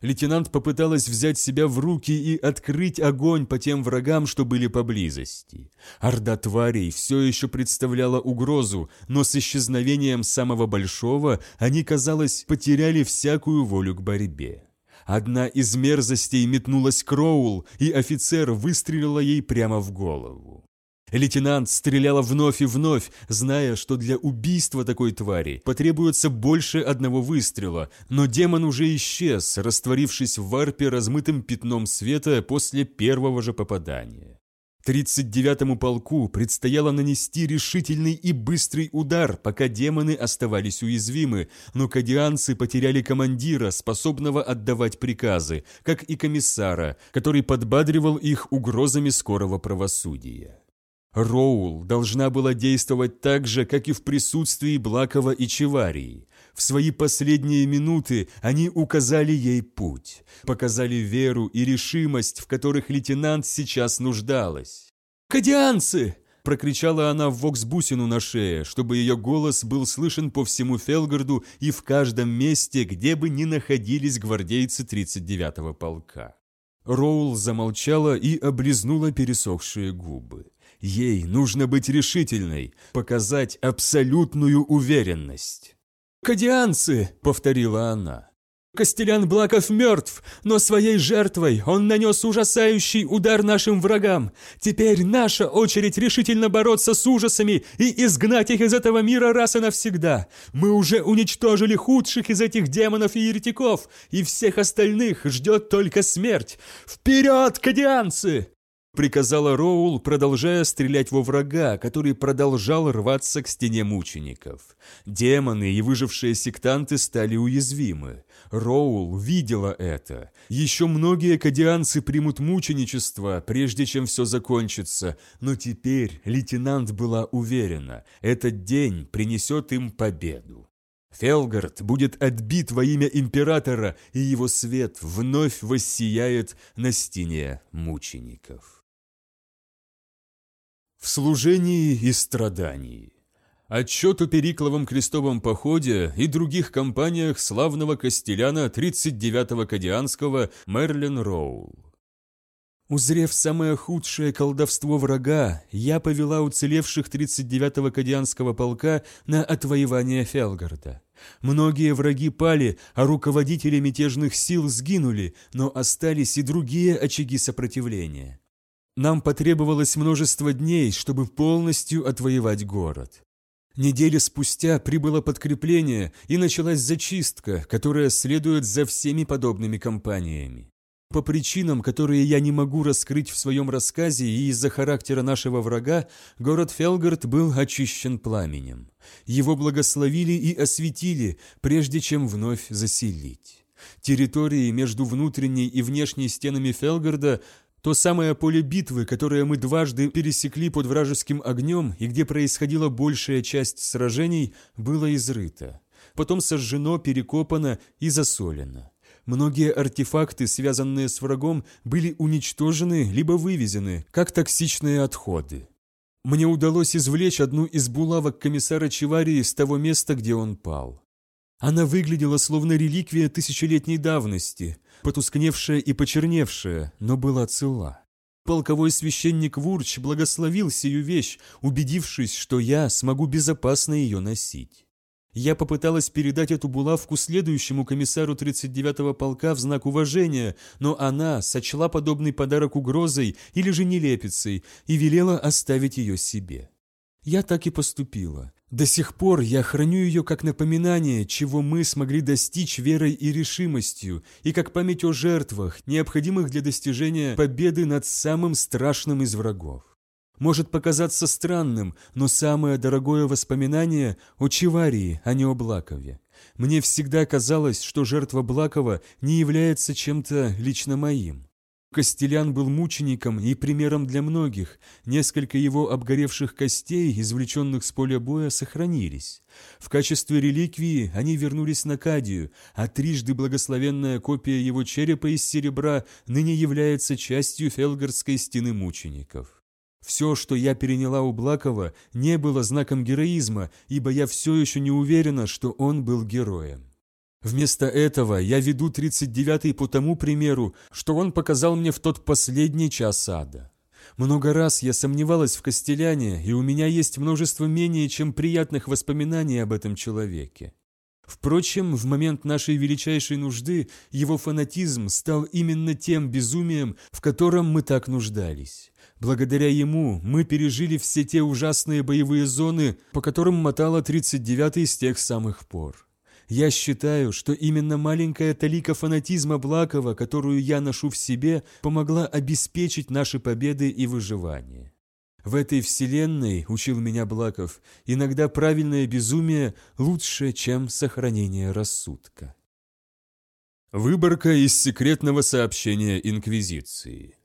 Лейтенант попыталась взять себя в руки и открыть огонь по тем врагам, что были поблизости. Орда тварей все еще представляла угрозу, но с исчезновением самого большого они, казалось, потеряли всякую волю к борьбе. Одна из мерзостей метнулась к Роул, и офицер выстрелила ей прямо в голову. Лейтенант стреляла вновь и вновь, зная, что для убийства такой твари потребуется больше одного выстрела, но демон уже исчез, растворившись в варпе размытым пятном света после первого же попадания. 39-му полку предстояло нанести решительный и быстрый удар, пока демоны оставались уязвимы, но кадианцы потеряли командира, способного отдавать приказы, как и комиссара, который подбадривал их угрозами скорого правосудия. Роул должна была действовать так же, как и в присутствии Блакова и Чеварии. В свои последние минуты они указали ей путь, показали веру и решимость, в которых лейтенант сейчас нуждалась. «Кадианцы!» – прокричала она в воксбусину на шее, чтобы ее голос был слышен по всему Фелгарду и в каждом месте, где бы ни находились гвардейцы 39-го полка. Роул замолчала и облизнула пересохшие губы. Ей нужно быть решительной, показать абсолютную уверенность. «Кадианцы!» — повторила она. «Костелян Блаков мертв, но своей жертвой он нанес ужасающий удар нашим врагам. Теперь наша очередь решительно бороться с ужасами и изгнать их из этого мира раз и навсегда. Мы уже уничтожили худших из этих демонов и еретиков, и всех остальных ждет только смерть. Вперед, кадианцы!» Приказала Роул, продолжая стрелять во врага, который продолжал рваться к стене мучеников. Демоны и выжившие сектанты стали уязвимы. Роул видела это. Еще многие кадианцы примут мученичество, прежде чем все закончится, но теперь лейтенант была уверена, этот день принесет им победу. Фелгард будет отбит во имя императора, и его свет вновь воссияет на стене мучеников. В служении и страдании. Отчет о Перикловом крестовом походе и других кампаниях славного Костеляна 39-го Кадианского Мерлин Роул. Узрев самое худшее колдовство врага, я повела уцелевших 39-го Кадианского полка на отвоевание Фелгарда. Многие враги пали, а руководители мятежных сил сгинули, но остались и другие очаги сопротивления. Нам потребовалось множество дней, чтобы полностью отвоевать город. Недели спустя прибыло подкрепление, и началась зачистка, которая следует за всеми подобными кампаниями. По причинам, которые я не могу раскрыть в своем рассказе и из-за характера нашего врага, город Фелгард был очищен пламенем. Его благословили и осветили, прежде чем вновь заселить. Территории между внутренней и внешней стенами Фелгарда то самое поле битвы, которое мы дважды пересекли под вражеским огнем и где происходила большая часть сражений, было изрыто. Потом сожжено, перекопано и засолено. Многие артефакты, связанные с врагом, были уничтожены либо вывезены, как токсичные отходы. Мне удалось извлечь одну из булавок комиссара Чеварии с того места, где он пал. Она выглядела словно реликвия тысячелетней давности, потускневшая и почерневшая, но была цела. Полковой священник Вурч благословил сию вещь, убедившись, что я смогу безопасно ее носить. Я попыталась передать эту булавку следующему комиссару 39-го полка в знак уважения, но она сочла подобный подарок угрозой или же нелепицей и велела оставить ее себе. Я так и поступила. До сих пор я храню ее как напоминание, чего мы смогли достичь верой и решимостью, и как память о жертвах, необходимых для достижения победы над самым страшным из врагов может показаться странным, но самое дорогое воспоминание о Чеварии, а не о Блакове. Мне всегда казалось, что жертва Блакова не является чем-то лично моим. Костелян был мучеником и примером для многих. Несколько его обгоревших костей, извлеченных с поля боя, сохранились. В качестве реликвии они вернулись на Кадию, а трижды благословенная копия его черепа из серебра ныне является частью Фелгардской стены мучеников. Все, что я переняла у Блакова, не было знаком героизма, ибо я все еще не уверена, что он был героем. Вместо этого я веду 39-й по тому примеру, что он показал мне в тот последний час ада. Много раз я сомневалась в Костеляне, и у меня есть множество менее чем приятных воспоминаний об этом человеке. Впрочем, в момент нашей величайшей нужды его фанатизм стал именно тем безумием, в котором мы так нуждались. Благодаря ему мы пережили все те ужасные боевые зоны, по которым мотало 39-й с тех самых пор. Я считаю, что именно маленькая талика фанатизма Блакова, которую я ношу в себе, помогла обеспечить наши победы и выживание. В этой вселенной, учил меня Блаков, иногда правильное безумие лучше, чем сохранение рассудка. Выборка из секретного сообщения Инквизиции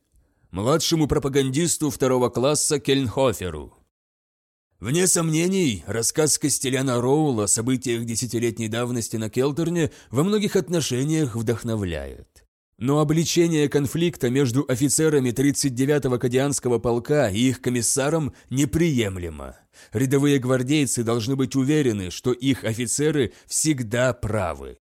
младшему пропагандисту второго класса Кельнхоферу. Вне сомнений, рассказ Костеляна Роула о событиях десятилетней давности на Келтерне во многих отношениях вдохновляет. Но обличение конфликта между офицерами 39-го Кадианского полка и их комиссаром неприемлемо. Рядовые гвардейцы должны быть уверены, что их офицеры всегда правы.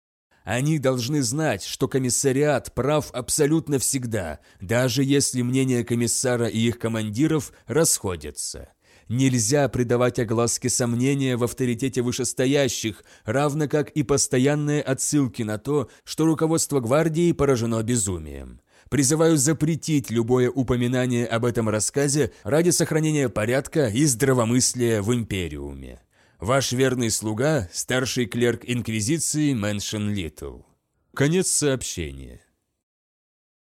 Они должны знать, что комиссариат прав абсолютно всегда, даже если мнения комиссара и их командиров расходятся. Нельзя придавать огласке сомнения в авторитете вышестоящих, равно как и постоянные отсылки на то, что руководство гвардии поражено безумием. Призываю запретить любое упоминание об этом рассказе ради сохранения порядка и здравомыслия в Империуме. Ваш верный слуга, старший клерк Инквизиции Мэншен Литл. Конец сообщения.